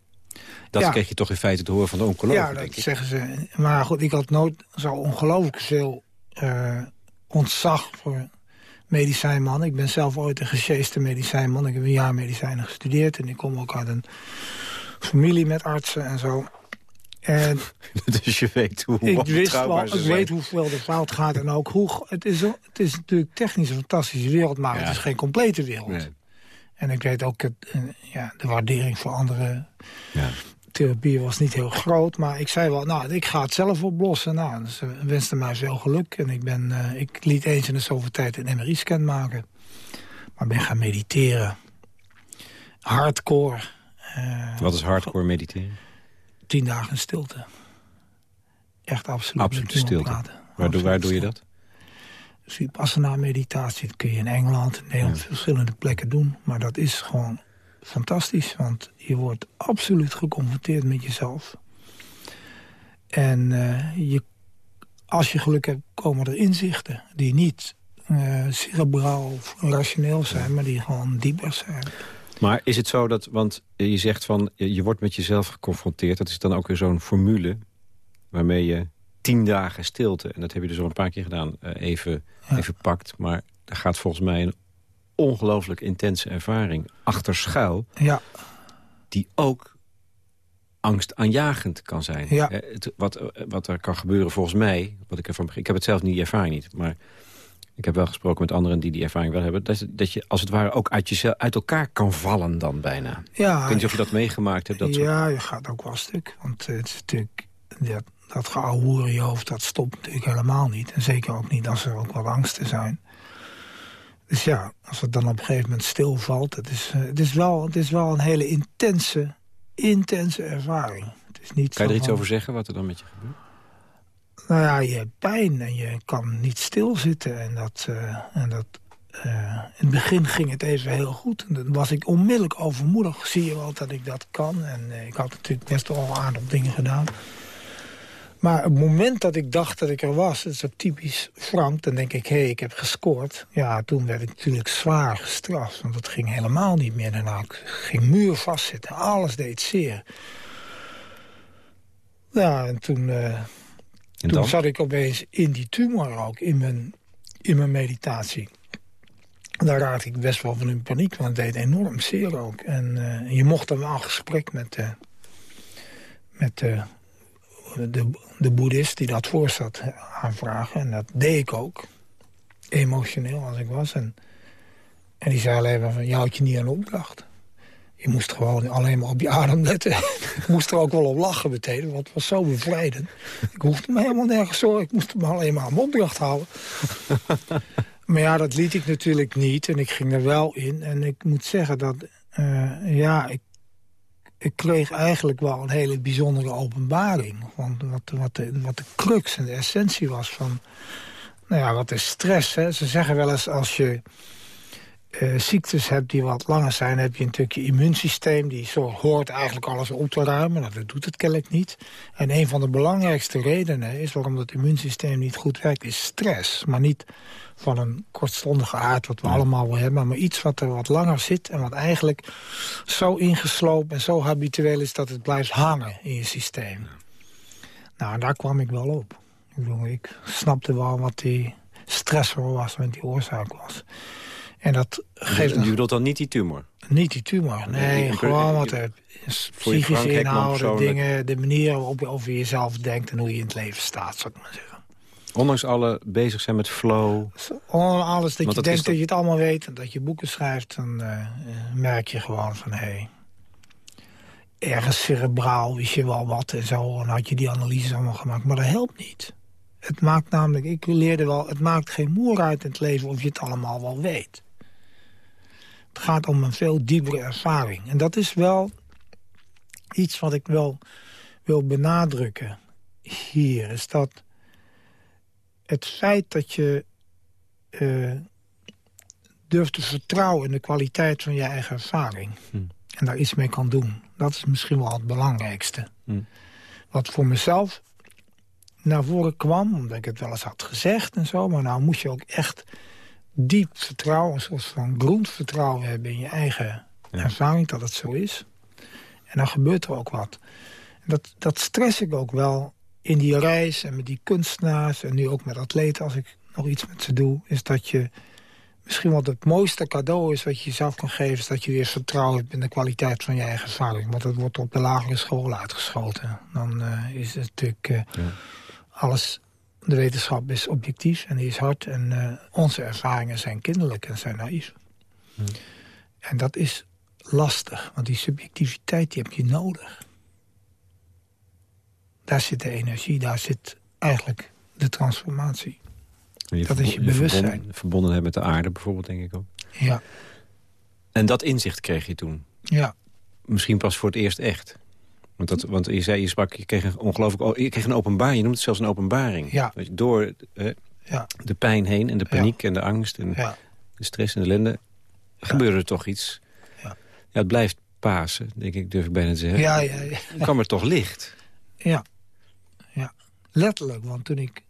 Dat kreeg je toch in feite te horen van de oncoloog, Ja, dat zeggen ze. Maar goed, ik had nooit zo ongelooflijk veel uh, ontzag voor medicijnman. Ik ben zelf ooit een gesjeeste medicijnman. Ik heb een jaar medicijnen gestudeerd en ik kom ook uit een familie met artsen en zo. En dus je weet hoe ik wist wel, Ik weet hoeveel er fout gaat en ook hoe... Het is, het is natuurlijk technisch een fantastische wereld, maar het is geen complete wereld. En ik weet ook, het, eh, ja, de waardering voor andere ja. therapieën was niet heel groot. Maar ik zei wel, nou, ik ga het zelf oplossen. Nou, ze wenste mij veel geluk. En ik, ben, uh, ik liet eens in de zoveel tijd een MRI-scan maken. Maar ben gaan mediteren. Hardcore. Uh, Wat is hardcore mediteren? Tien dagen stilte. Echt absoluut. Absoluut stilte. Waar doe je dat? Vipassana meditatie, dat kun je in Engeland, in Nederland, verschillende plekken doen. Maar dat is gewoon fantastisch, want je wordt absoluut geconfronteerd met jezelf. En uh, je, als je geluk hebt, komen er inzichten die niet uh, cerebraal of rationeel zijn, maar die gewoon dieper zijn. Maar is het zo dat, want je zegt van je wordt met jezelf geconfronteerd. Dat is dan ook weer zo'n formule waarmee je tien dagen stilte... en dat heb je dus al een paar keer gedaan, eh, even, even pakt. Maar daar gaat volgens mij een ongelooflijk intense ervaring achter schuil... Ja. die ook angstaanjagend kan zijn. Ja. wat, eh, wat er kan gebeuren volgens mij, wat ik ervan ik heb het zelf niet, die ervaring niet... maar ik heb wel gesproken met anderen die die ervaring wel hebben... dat, dat je als het ware ook uit, jezelf, uit elkaar kan vallen dan bijna. Ja, ik weet niet of je dat meegemaakt hebt. Dat ja, je gaat ook wel stuk. Want het is natuurlijk, dat, dat geouwehoer in je hoofd, dat stopt natuurlijk helemaal niet. En zeker ook niet als er ook wat angsten zijn. Dus ja, als het dan op een gegeven moment stilvalt... het is, eh, het is, wel, het is wel een hele intense, intense ervaring. Het is niet kan je er iets over zeggen wat er dan met je gebeurt? Nou ja, je hebt pijn en je kan niet stilzitten. En dat, uh, en dat, uh, in het begin ging het even heel goed. En dan was ik onmiddellijk overmoedig. Zie je wel dat ik dat kan. En uh, ik had natuurlijk best wel aardig dingen gedaan. Maar het moment dat ik dacht dat ik er was, dat is ook typisch Frank... dan denk ik, hé, hey, ik heb gescoord. Ja, toen werd ik natuurlijk zwaar gestraft. Want het ging helemaal niet meer. Daarna ik ging muur vastzitten. Alles deed zeer. Ja, en toen, uh, toen zat ik opeens in die tumor ook, in mijn, in mijn meditatie. Daar raakte ik best wel van in paniek, want het deed enorm zeer ook. En uh, je mocht dan wel een gesprek met, uh, met de, de boeddhist die dat voor zat aanvragen. En dat deed ik ook. Emotioneel als ik was. En, en die zei alleen maar van, je houdt je niet aan opdracht. Je moest gewoon alleen maar op je adem letten. ik moest er ook wel op lachen meteen, want het was zo bevrijdend. Ik hoefde me helemaal nergens zorgen. Ik moest me alleen maar aan mijn opdracht houden. maar ja, dat liet ik natuurlijk niet. En ik ging er wel in. En ik moet zeggen dat... Uh, ja, ik ik kreeg eigenlijk wel een hele bijzondere openbaring. Want wat, wat, de, wat de crux en de essentie was van... Nou ja, wat is stress? Hè? Ze zeggen wel eens als je uh, ziektes hebt die wat langer zijn... heb je natuurlijk je immuunsysteem. Die zo hoort eigenlijk alles op te ruimen. Nou, dat doet het kennelijk niet. En een van de belangrijkste redenen is waarom het immuunsysteem niet goed werkt... is stress. Maar niet van een kortstondige aard, wat we allemaal wel hebben... maar iets wat er wat langer zit en wat eigenlijk zo ingeslopen en zo habitueel is... dat het blijft hangen in je systeem. Nou, daar kwam ik wel op. Ik, bedoel, ik snapte wel wat die stressor was, wat die oorzaak was. En dat geeft... Je bedoelt dan niet die tumor? Niet die tumor, nee. gewoon wat er psychische inhouden, dingen... de manier waarop je over jezelf denkt en hoe je in het leven staat, zou ik maar zeggen. Ondanks alle bezig zijn met flow. Alles dat je denkt dat... je het allemaal weet. En dat je boeken schrijft. Dan uh, merk je gewoon van... hé, hey, ergens cerebraal wist je wel wat en zo. En had je die analyses allemaal gemaakt. Maar dat helpt niet. Het maakt namelijk, ik leerde wel... het maakt geen moer uit in het leven of je het allemaal wel weet. Het gaat om een veel diepere ervaring. En dat is wel iets wat ik wel wil benadrukken hier. Is dat het feit dat je uh, durft te vertrouwen in de kwaliteit van je eigen ervaring. Hm. En daar iets mee kan doen. Dat is misschien wel het belangrijkste. Hm. Wat voor mezelf naar voren kwam, omdat ik het wel eens had gezegd en zo. Maar nou moest je ook echt diep vertrouwen, een soort van grondvertrouwen hebben in je eigen ervaring, dat het zo is. En dan gebeurt er ook wat. Dat, dat stress ik ook wel in die reis en met die kunstenaars... en nu ook met atleten, als ik nog iets met ze doe... is dat je misschien wat het mooiste cadeau is wat je jezelf kan geven... is dat je weer vertrouwen hebt in de kwaliteit van je eigen ervaring. Want dat wordt op de lagere school uitgeschoten. Dan uh, is het natuurlijk uh, ja. alles... De wetenschap is objectief en die is hard. En uh, onze ervaringen zijn kinderlijk en zijn naïef. Ja. En dat is lastig, want die subjectiviteit die heb je nodig. Daar zit de energie, daar zit eigenlijk de transformatie. dat is je bewustzijn. Verbonden, verbondenheid met de aarde bijvoorbeeld, denk ik ook. Ja. En dat inzicht kreeg je toen? Ja. Misschien pas voor het eerst echt? Want, dat, want je zei, je sprak, je kreeg een ongelooflijk... Je kreeg een openbaring, je noemt het zelfs een openbaring. Ja. Door ja. de pijn heen en de paniek en de angst en de stress en de ellende... gebeurde er toch iets. Ja. ja, het blijft Pasen, denk ik, durf ik bijna te zeggen. Ja, ja, ja. Dan kwam er toch licht. Ja. Letterlijk, want toen ik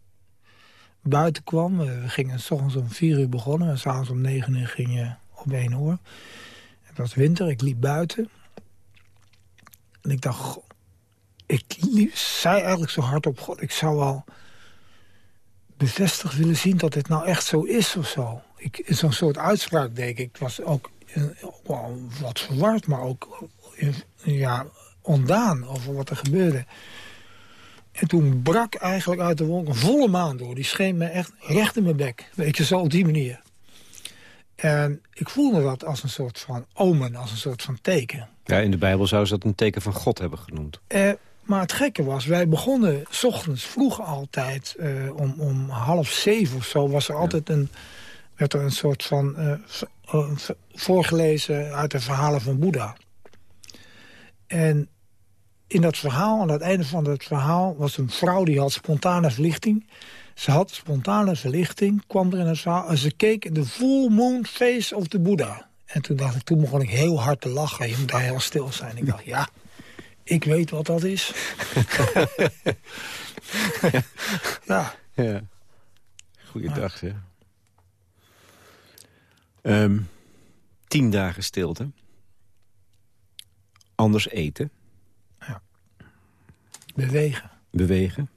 buiten kwam... Eh, we gingen s ochtends om vier uur begonnen... en s'avonds om negen uur ging je op één uur. Het was winter, ik liep buiten. En ik dacht... ik zei eigenlijk zo hard op God... ik zou wel bevestigd willen zien dat dit nou echt zo is of zo. Zo'n soort uitspraak deed ik. Ik was ook, eh, wel wat verward, maar ook eh, ja, ondaan over wat er gebeurde. En toen brak eigenlijk uit de wolk een volle maan door. Die scheen me echt recht in mijn bek. Weet je, zo op die manier. En ik voelde dat als een soort van omen, als een soort van teken. Ja, in de Bijbel zou ze dat een teken van God hebben genoemd. Eh, maar het gekke was, wij begonnen s ochtends vroeg altijd... Eh, om, om half zeven of zo was er altijd een, werd er een soort van... Uh, voorgelezen uit de verhalen van Boeddha. En in dat verhaal, aan het einde van het verhaal... was een vrouw die had spontane verlichting. Ze had spontane verlichting, kwam er in het verhaal... en ze keek in de full moon face of de Boeddha. En toen dacht ik, toen begon ik heel hard te lachen. Je moet daar heel stil zijn. Ik dacht, ja, ik weet wat dat is. ja. ja. Goeiedag, ja. Ehm, tien dagen stilte. Anders eten. Ja. Bewegen. Bewegen.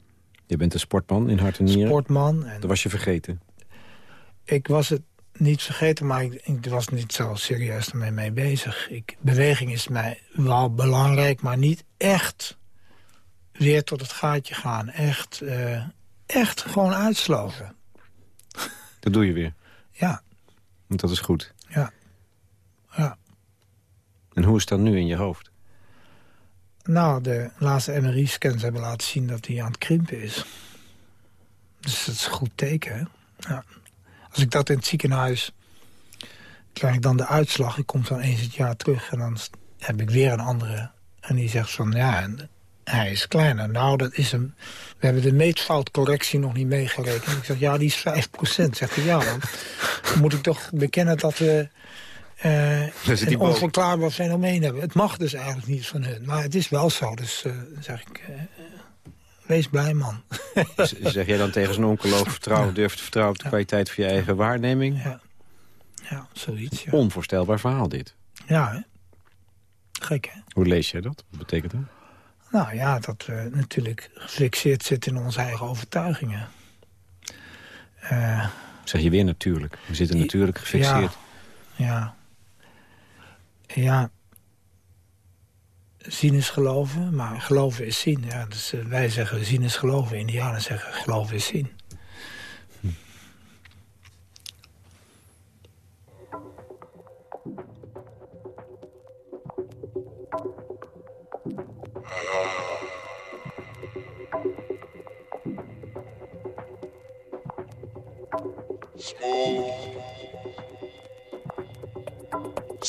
Je bent een sportman in hart en nieren. Sportman. En... Dat was je vergeten. Ik was het niet vergeten, maar ik, ik was niet zo serieus ermee mee bezig. Ik, beweging is mij wel belangrijk, maar niet echt weer tot het gaatje gaan. Echt, uh, echt gewoon uitsloven. Dat doe je weer? Ja. Want dat is goed? Ja. Ja. En hoe is dat nu in je hoofd? Nou, de laatste MRI-scans hebben laten zien dat hij aan het krimpen is. Dus dat is een goed teken, hè? Ja. Als ik dat in het ziekenhuis... krijg ik dan de uitslag. Ik kom dan eens het jaar terug en dan heb ik weer een andere. En die zegt van, ja, hij is kleiner. Nou, dat is hem. We hebben de meetfoutcorrectie nog niet meegerekend. Ik zeg, ja, die is 5 procent. Zegt hij, ja, dan moet ik toch bekennen dat we... een onverklaarbaar fenomeen hebben. Het mag dus eigenlijk niet van hun. Maar het is wel zo, dus uh, zeg ik... Uh, wees blij, man. zeg jij dan tegen zo'n oncoloog vertrouwen, ja. durf te vertrouwen... op de kwaliteit van je eigen waarneming? Ja, ja zoiets, ja. Onvoorstelbaar verhaal, dit. Ja, hè? Gek, hè? Hoe lees jij dat? Wat betekent dat? Nou ja, dat we natuurlijk gefixeerd zitten in onze eigen overtuigingen. Uh, zeg je weer natuurlijk. We zitten natuurlijk gefixeerd. Ja, ja. Ja. Zien is geloven, maar geloven is zien. Ja, dus uh, wij zeggen zien is geloven, indianen zeggen geloven is zien. Hm.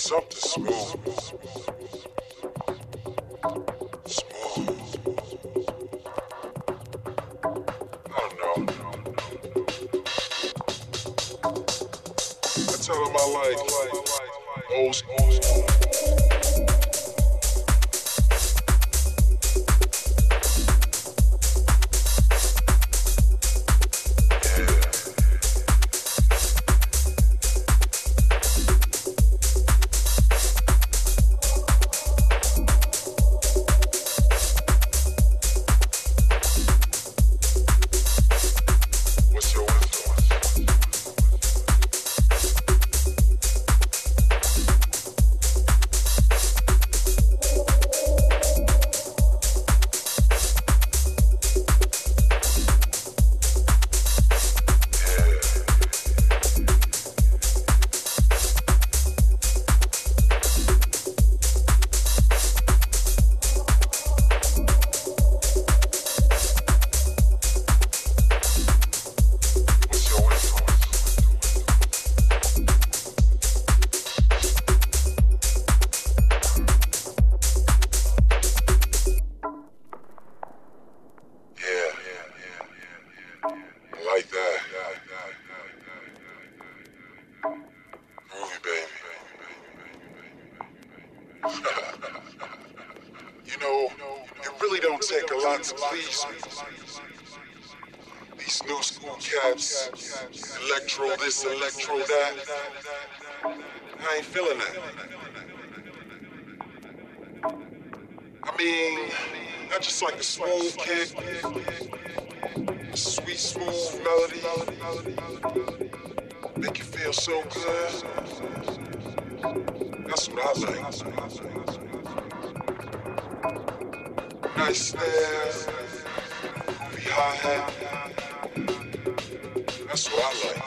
Something smooth. Smooth. Don't know. I tell him I like old school. take a lot to please me. These new school caps, electro this, electro that. I ain't feeling that. I mean, I just like a smooth kick, sweet, smooth melody. Make you feel so good. That's what I like. Uh, that's what I like.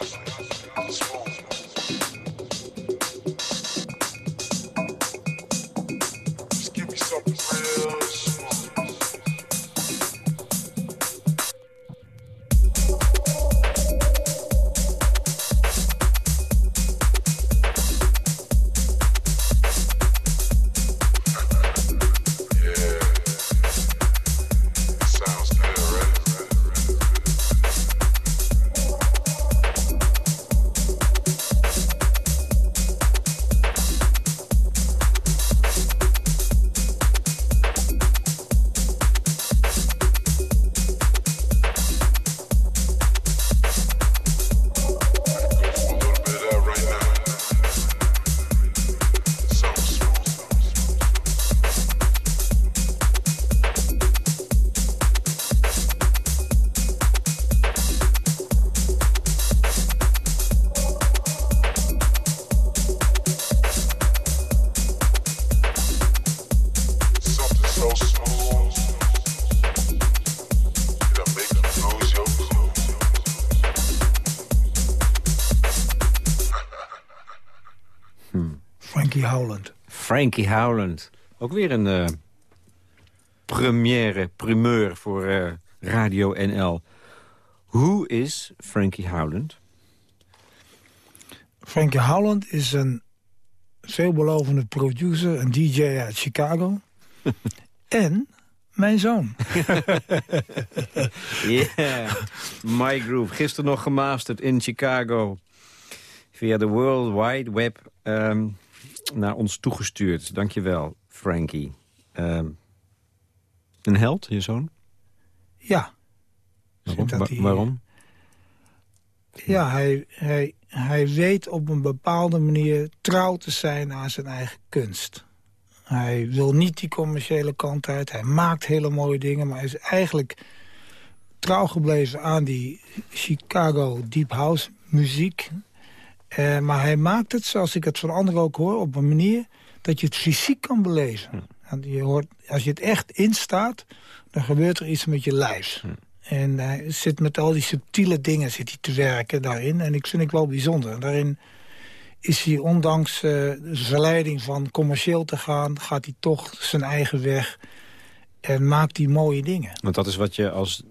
Frankie Howland. Frankie Howland. Ook weer een uh, première, primeur voor uh, Radio NL. Hoe is Frankie Howland? Frankie Howland is een veelbelovende producer, een DJ uit Chicago. en mijn zoon. yeah, My Groove. Gisteren nog gemasterd in Chicago. Via de World Wide Web um, naar ons toegestuurd. Dankjewel, Frankie. Um, een held, je zoon? Ja. Waarom? Hij, waarom? Ja, hij, hij, hij weet op een bepaalde manier trouw te zijn aan zijn eigen kunst. Hij wil niet die commerciële kant uit. Hij maakt hele mooie dingen, maar hij is eigenlijk trouw gebleven aan die Chicago Deep House muziek. Uh, maar hij maakt het, zoals ik het van anderen ook hoor, op een manier dat je het fysiek kan beleven. Hm. Je hoort, als je het echt instaat, dan gebeurt er iets met je lijf. Hm. En hij zit met al die subtiele dingen zit hij te werken daarin. En ik vind ik wel bijzonder. Daarin is hij ondanks uh, de verleiding van commercieel te gaan... gaat hij toch zijn eigen weg en maakt hij mooie dingen. Want dat is wat je als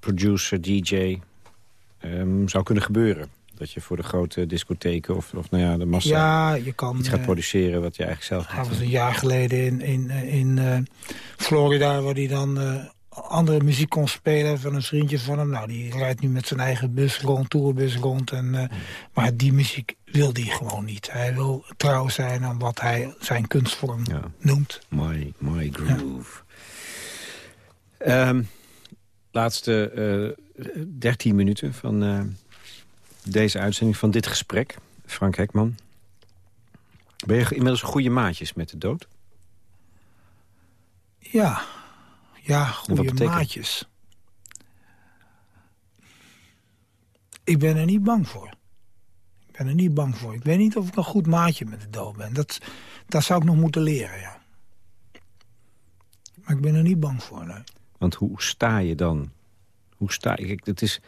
producer, DJ um, ehm, zou kunnen gebeuren. Dat je voor de grote discotheken of, of nou ja, de massa ja, je kan, iets gaat eh, produceren wat je eigenlijk zelf Hij was een jaar geleden in, in, in uh, Florida... waar hij dan andere muziek kon spelen van een vriendje van hem. Nou, die rijdt nu met zijn eigen bus rond, tourbus rond. En, uh, maar die muziek wil hij gewoon niet. Hij wil trouw zijn aan wat hij zijn kunstvorm ja. noemt. My, my groove. Ja. Um, laatste eh, 13 minuten van deze uitzending, van dit gesprek. Frank Hekman. Ben je inmiddels goede maatjes met de dood? Ja, ja, goede maatjes. Ik ben er niet bang voor. Ik ben er niet bang voor. Ik weet niet of ik een goed maatje met de dood ben. Dat, dat zou ik nog moeten leren, ja. Maar ik ben er niet bang voor, nee. Want hoe sta je dan? Hoe sta je? Het is...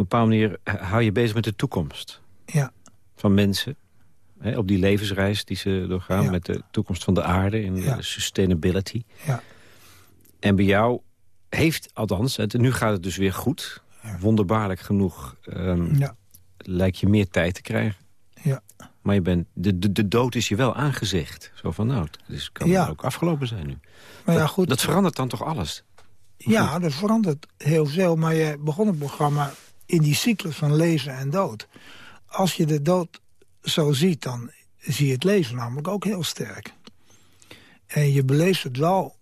Op een bepaalde manier hou je bezig met de toekomst. Ja. Van mensen. Hè, op die levensreis die ze doorgaan. Met de toekomst van de aarde. En sustainability. Ja. En bij jou heeft, althans, het, nu gaat het dus weer goed. Wonderbaarlijk genoeg um, ja. lijkt je meer tijd te krijgen. Ja. Maar je bent, de, de, de dood is je wel aangezegd. Zo van, nou, het dus kan ja. ook afgelopen zijn nu. Maar ja, goed. Dat, verandert dan toch alles? Ja, dat verandert heel veel. Maar je begon het programma in die cyclus van leven en dood. Als je de dood zo ziet, dan zie je het leven namelijk ook heel sterk. En je beleeft het wel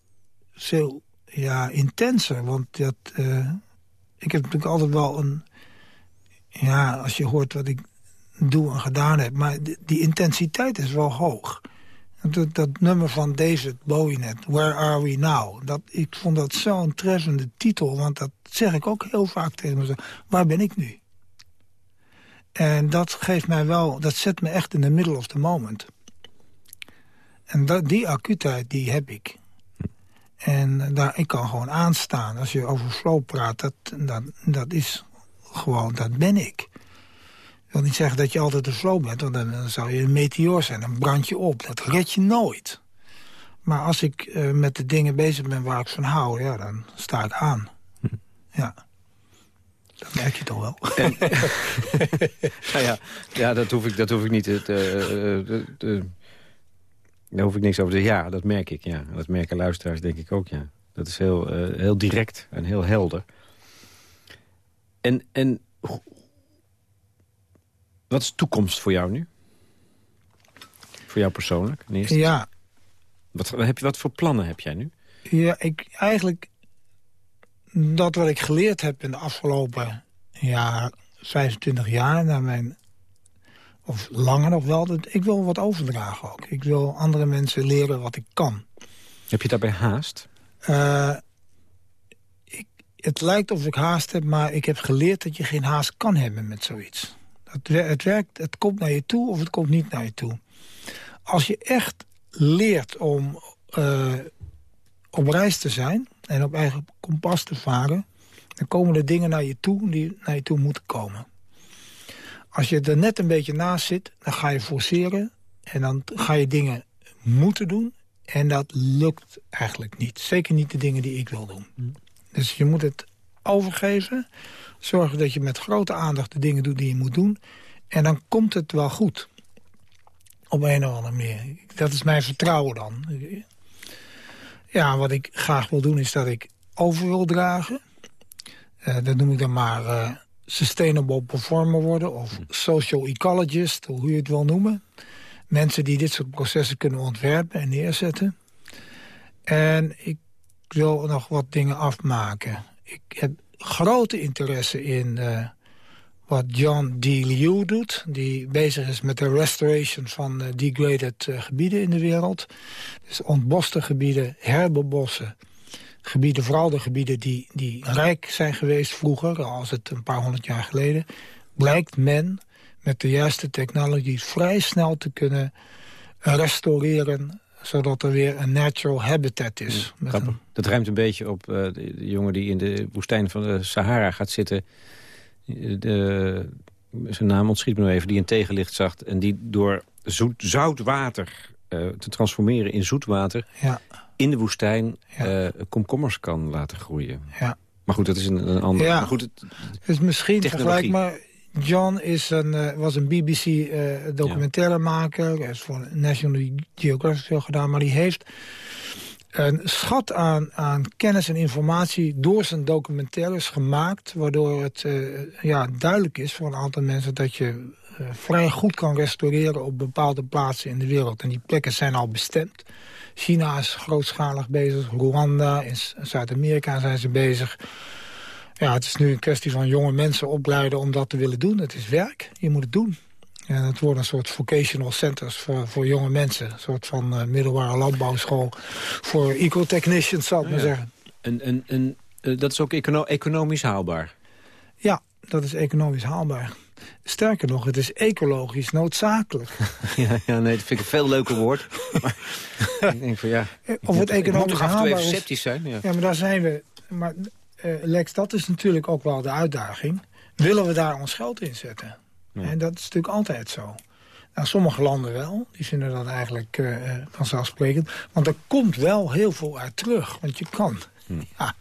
veel ja, intenser. Want dat, uh, ik heb natuurlijk altijd wel een... Ja, als je hoort wat ik doe en gedaan heb. Maar die, intensiteit is wel hoog. Dat, dat, nummer van David Bowie net, Where Are We Now? Dat, ik vond dat zo'n treffende titel. Want dat zeg ik ook heel vaak tegen mezelf. Waar ben ik nu? En dat geeft mij wel, dat zet me echt in the middle of the moment. En dat, die acuutheid, die heb ik. En daar, ik kan gewoon aanstaan. Als je over flow praat, dat, dat is gewoon, dat ben ik. Ik wil niet zeggen dat je altijd een flow bent, want dan, zou je een meteor zijn. Dan brand je op. Dat red je nooit. Maar als ik uh, met de dingen bezig ben waar ik van hou, ja, dan sta ik aan. Ja. Dat merk je toch wel. En, nou ja, ja, dat hoef ik, dat hoef ik niet te, te, te daar hoef ik niks over te zeggen. Ja, dat merk ik. Ja. Dat merken luisteraars denk ik ook, ja. Dat is heel, uh, heel direct en heel helder. En, en wat is toekomst voor jou nu? Voor jou persoonlijk? Ja. Wat, heb je, wat voor plannen heb jij nu? Ja, ik eigenlijk... Dat wat ik geleerd heb in de afgelopen ja, 25 jaar... naar mijn of langer nog wel, ik wil wat overdragen ook. Ik wil andere mensen leren wat ik kan. Heb je daarbij haast? Uh, ik, het lijkt of ik haast heb, maar ik heb geleerd dat je geen haast kan hebben met zoiets. Het, het werkt, het komt naar je toe of het komt niet naar je toe. Als je echt leert om uh, op reis te zijn en op eigen kompas te varen... dan komen er dingen naar je toe die naar je toe moeten komen. Als je er net een beetje naast zit, dan ga je forceren. En dan ga je dingen moeten doen. En dat lukt eigenlijk niet. Zeker niet de dingen die ik wil doen. Hm. Dus je moet het overgeven. Zorgen dat je met grote aandacht de dingen doet die je moet doen. En dan komt het wel goed. Op een of andere manier. Dat is mijn vertrouwen dan. Ja, wat ik graag wil doen is dat ik over wil dragen. Eh, dat noem ik dan maar eh, sustainable performer worden... of social ecologist, hoe je het wil noemen. Mensen die dit soort processen kunnen ontwerpen en neerzetten. En ik wil nog wat dingen afmaken. Ik heb grote interesse in eh, wat John D. Liu doet. Die bezig is met de restoration van eh, degraded eh, gebieden in de wereld. Dus ontboste gebieden, herbebossen. Gebieden, vooral de gebieden die, die rijk zijn geweest vroeger, als het een paar honderd jaar geleden. Blijkt men met de juiste technologie vrij snel te kunnen restaureren zodat er weer een natural habitat is. Een- Dat ruimt een beetje op eh, de, jongen die in de woestijn van de Sahara gaat zitten. De, zijn naam ontschiet me nu even. Die een tegenlicht zag en die door zoet, zout water eh, te transformeren in zoet water... ja, in de woestijn Ja. eh, komkommers kan laten groeien. ja. Maar goed, dat is een, een ander... Ja. Maar goed, het, Dus misschien Technologie. maar... John is een, eh, was een BBC-documentairemaker. Hij is voor National Geographic gedaan. Maar die heeft een schat aan, aan kennis en informatie... door zijn documentaires gemaakt. Waardoor het eh, ja, duidelijk is voor een aantal mensen... dat je eh, vrij goed kan restaureren op bepaalde plaatsen in de wereld. En die plekken zijn al bestemd. China is grootschalig bezig. Rwanda, in Zuid-Amerika zijn ze bezig. Ja, het is nu een kwestie van jonge mensen opleiden om dat te willen doen. Het is werk, je moet het doen. En het wordt een soort vocational centers voor, voor jonge mensen. Een soort van eh, middelbare landbouwschool voor ecotechnicians, zal ik maar zeggen. een, een, een, eh, dat is ook econo- economisch haalbaar. Ja, dat is economisch haalbaar. Sterker nog, het is ecologisch noodzakelijk. ja, ja, nee, dat vind ik een veel leuker woord. Maar ik denk van ja... Eh, Of het economisch en haalbaar is... sceptisch zijn. Ja. Ja, maar daar zijn we. Maar eh, Lex, dat is natuurlijk ook wel de uitdaging. Willen we daar ons geld in zetten? En dat is natuurlijk altijd zo. Nou, sommige landen wel. Die vinden dat eigenlijk eh, eh, vanzelfsprekend. Want er komt wel heel veel uit terug. Want je kan. Ja,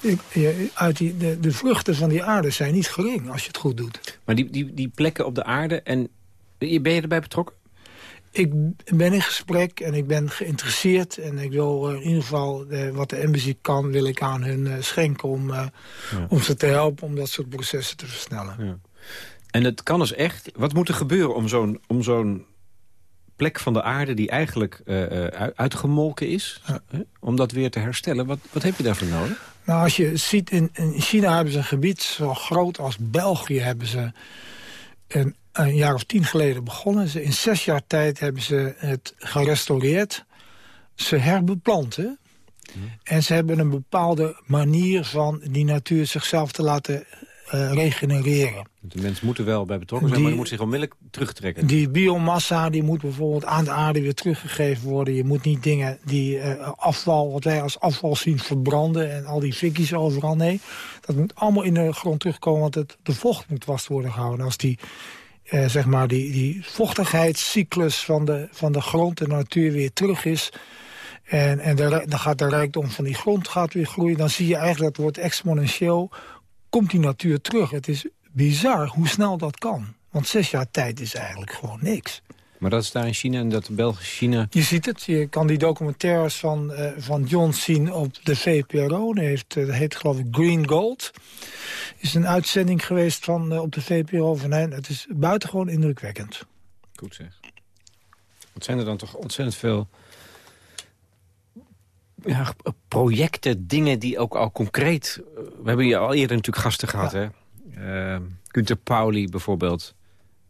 je- je- uit die, de, de vruchten van die aarde zijn niet gering als je het goed doet. Maar die, die, die plekken op de aarde, en ben je erbij betrokken? Ik ben in gesprek en ik ben geïnteresseerd. En ik wil eh, in ieder geval eh, wat de embassy kan, wil ik aan hun eh, schenken om, om ze te helpen om dat soort processen te versnellen. En het kan dus echt... Wat moet er gebeuren om zo'n om zo'n plek van de aarde... die eigenlijk uit- uitgemolken is, hè, om dat weer te herstellen? Wat, wat heb je daarvoor nodig? Nou, als je ziet, in, in China hebben ze een gebied zo groot als België... hebben ze een, een jaar of tien geleden begonnen. Ze, in zes jaar tijd hebben ze het gerestaureerd. Ze herbeplanten. En ze hebben een bepaalde manier van die natuur zichzelf te laten eh, regenereren. De mensen moeten wel bij betrokken zijn, Die- maar je moet zich onmiddellijk terugtrekken. Die biomassa die moet bijvoorbeeld aan de aarde weer teruggegeven worden. Je moet niet dingen die eh, afval, wat wij als afval zien, verbranden... en al die fikkies overal. Nee, dat moet allemaal in de grond terugkomen... want het, de vocht moet vast worden gehouden. Als die, eh, zeg maar die, die vochtigheidscyclus van de, van de grond en de natuur weer terug is... En, en dan gaat de rijkdom van die grond gaat weer groeien. Dan zie je eigenlijk dat wordt exponentieel. Komt die natuur terug. Het is bizar hoe snel dat kan. Want zes jaar tijd is eigenlijk gewoon niks. Maar dat is daar in China en dat Belgisch China... Je ziet het, je kan die documentaires van, eh, van John zien op de VPRO. Dat, heeft, eh, dat heet geloof ik Green Gold. is een uitzending geweest van, eh, op de VPRO van hen. Het is buitengewoon indrukwekkend. Goed zeg. Wat zijn er dan toch ontzettend veel... Ja, projecten, dingen die ook al concreet... We hebben hier al eerder natuurlijk gasten gehad, hè? Uh, Günter Pauli bijvoorbeeld.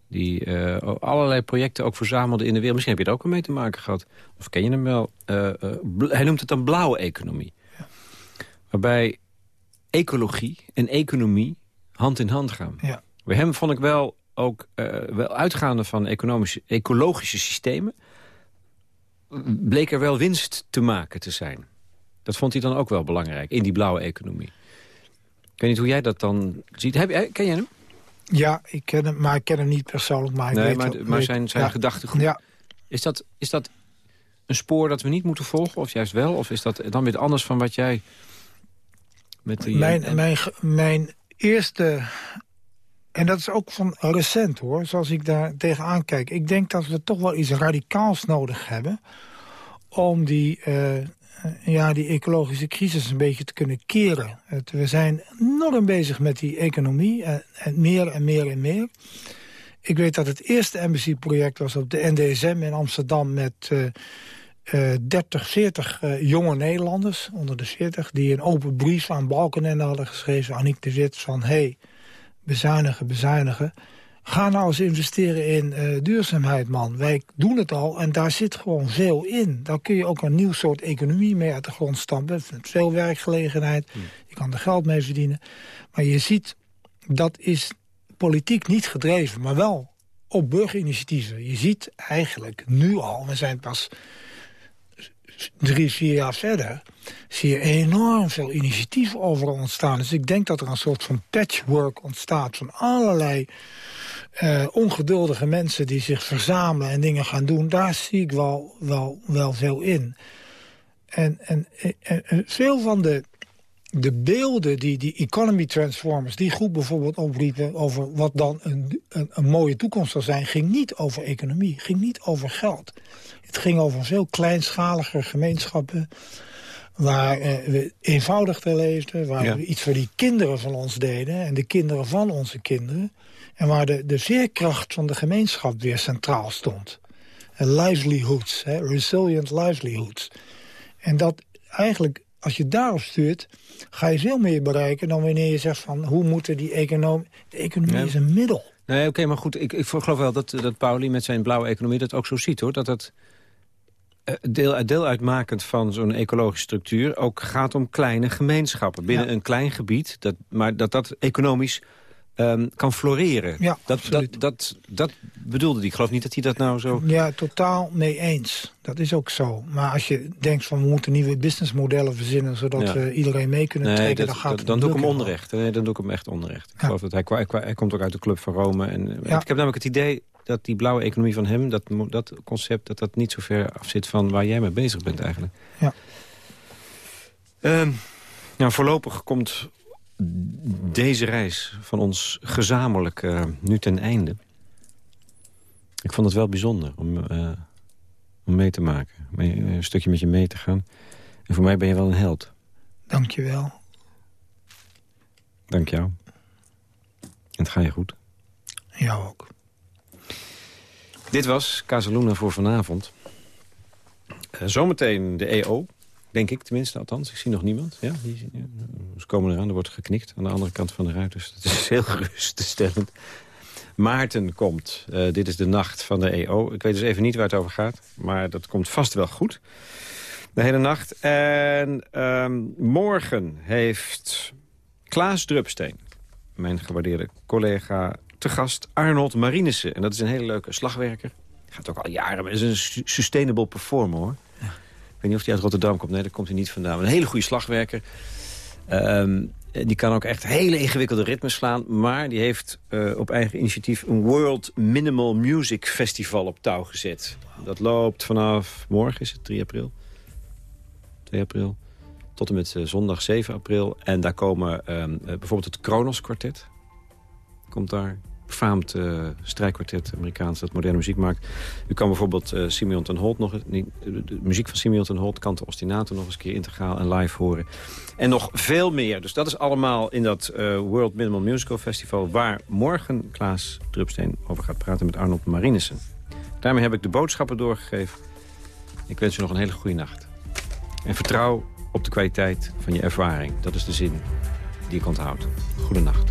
Die eh, allerlei projecten ook verzamelde in de wereld. Misschien heb je er ook al mee te maken gehad. Of ken je hem wel? Eh, eh, hij noemt het dan blauwe economie. Waarbij ecologie en economie hand in hand gaan. Ja. Bij hem vond ik wel ook, wel uitgaande van economische, ecologische systemen... bleek er wel winst te maken te zijn. Dat vond hij dan ook wel belangrijk, in die blauwe economie. Ik weet niet hoe jij dat dan ziet. Heb, ken je hem? Ja, ik ken hem, maar ik ken hem niet persoonlijk. Maar ik nee, weet maar, maar zijn, zijn ja. gedachtegoed. Ja, Is dat, is dat een spoor dat we niet moeten volgen, of juist wel? Of is dat dan weer anders van wat jij... Met die, mijn, mijn, mijn eerste... En dat is ook van recent, hoor, zoals ik daar tegenaan kijk. Ik denk dat we toch wel iets radicaals nodig hebben... om die, uh, ja, die ecologische crisis een beetje te kunnen keren. We zijn enorm bezig met die economie, en, en meer en meer en meer... Ik weet dat het eerste embassy-project was op de NDSM in Amsterdam... met uh, uh, 30, 40 uh, jonge Nederlanders, onder de 40... die een open brief aan Balkenende hadden geschreven, Aniek de Wit... van, hey, bezuinigen, bezuinigen. Ga nou eens investeren in uh, duurzaamheid, man. Wij doen het al en daar zit gewoon veel in. Daar kun je ook een nieuw soort economie mee uit de grond stampen. Met veel werkgelegenheid, hmm. je kan er geld mee verdienen. Maar je ziet, dat is politiek niet gedreven, maar wel op burgerinitiatieven. Je ziet eigenlijk nu al, we zijn pas drie, vier jaar verder... zie je enorm veel initiatieven overal ontstaan. Dus ik denk dat er een soort van patchwork ontstaat... van allerlei uh, ongeduldige mensen die zich verzamelen en dingen gaan doen. Daar zie ik wel, wel, wel veel in. En, en, veel van de de beelden die die economy transformers, die groep bijvoorbeeld opriepen... over wat dan een, een, een, mooie toekomst zal zijn, ging niet over economie. ging niet over geld. Het ging over veel kleinschaliger gemeenschappen... waar eh, we eenvoudiger leefden, waar we iets voor die kinderen van ons deden... en de kinderen van onze kinderen. En waar de, de veerkracht van de gemeenschap weer centraal stond. En livelihoods, hè, resilient livelihoods. En dat eigenlijk als je daarop stuurt, ga je veel meer bereiken... dan wanneer je zegt van hoe moeten die economie... De economie is een middel. Nee, oké, maar goed, ik, ik geloof wel dat, dat Pauli met zijn blauwe economie dat ook zo ziet, hoor. Dat het eh, deel, deel uitmakend van zo'n ecologische structuur ook gaat om kleine gemeenschappen. Binnen een klein gebied, dat, maar dat dat economisch um, kan floreren. Ja, dat, dat, dat, dat, bedoelde hij. Ik geloof niet dat hij dat nou zo... Ja, totaal mee eens. Dat is ook zo. Maar als je denkt van we moeten nieuwe businessmodellen verzinnen... zodat we iedereen mee kunnen trekken, dat, dan gaat dat, Dan doe ik hem onrecht. Nee, dan doe ik hem echt onrecht. Ik geloof dat hij, hij, hij, komt ook uit de Club van Rome. En, Ik heb namelijk het idee dat die blauwe economie van hem... dat, dat concept, dat dat niet zo ver af zit van waar jij mee bezig bent eigenlijk. Ja. Um, nou, voorlopig komt deze reis van ons gezamenlijk uh, nu ten einde. Ik vond het wel bijzonder om, uh, om mee te maken. Mee, een stukje met je mee te gaan. En voor mij ben je wel een held. Dank je wel. Dank jou. En het gaat je goed. Jou ook. Dit was Casaluna voor vanavond. Uh, zometeen de EO. Denk ik tenminste, althans. Ik zie nog niemand. Ja, die, ze komen eraan, er wordt geknikt aan de andere kant van de ruit. Dus het is heel geruststellend. Maarten komt. Uh, dit is de nacht van de EO. Ik weet dus even niet waar het over gaat. Maar dat komt vast wel goed. De hele nacht. En um, morgen heeft Klaas Drupsteen, mijn gewaardeerde collega, te gast Arnold Marinissen. En dat is een hele leuke slagwerker. Gaat ook al jaren, maar is een sustainable performer hoor. Weet niet of hij uit Rotterdam komt. Nee, daar komt hij niet vandaan. Een hele goede slagwerker. Um, die kan ook echt hele ingewikkelde ritmes slaan. Maar die heeft uh, op eigen initiatief een World Minimal Music Festival op touw gezet. Dat loopt vanaf morgen, is het 3 april. 2 april. Tot en met uh, zondag 7 april. En daar komen um, uh, bijvoorbeeld het Kronos Quartet. Komt daar befaamd uh, strijkkwartet Amerikaans dat moderne muziek maakt. U kan bijvoorbeeld uh, Simeon ten Holt nog, de, muziek van Simeon ten Holt, Kant de Ostinato nog eens een keer integraal en live horen. En nog veel meer. Dus dat is allemaal in dat uh, World Minimal Musical Festival... waar morgen Klaas Drupsteen over gaat praten met Arnold Marinissen. Daarmee heb ik de boodschappen doorgegeven. Ik wens u nog een hele goede nacht. En vertrouw op de kwaliteit van je ervaring. Dat is de zin die ik onthoud. Goedenacht.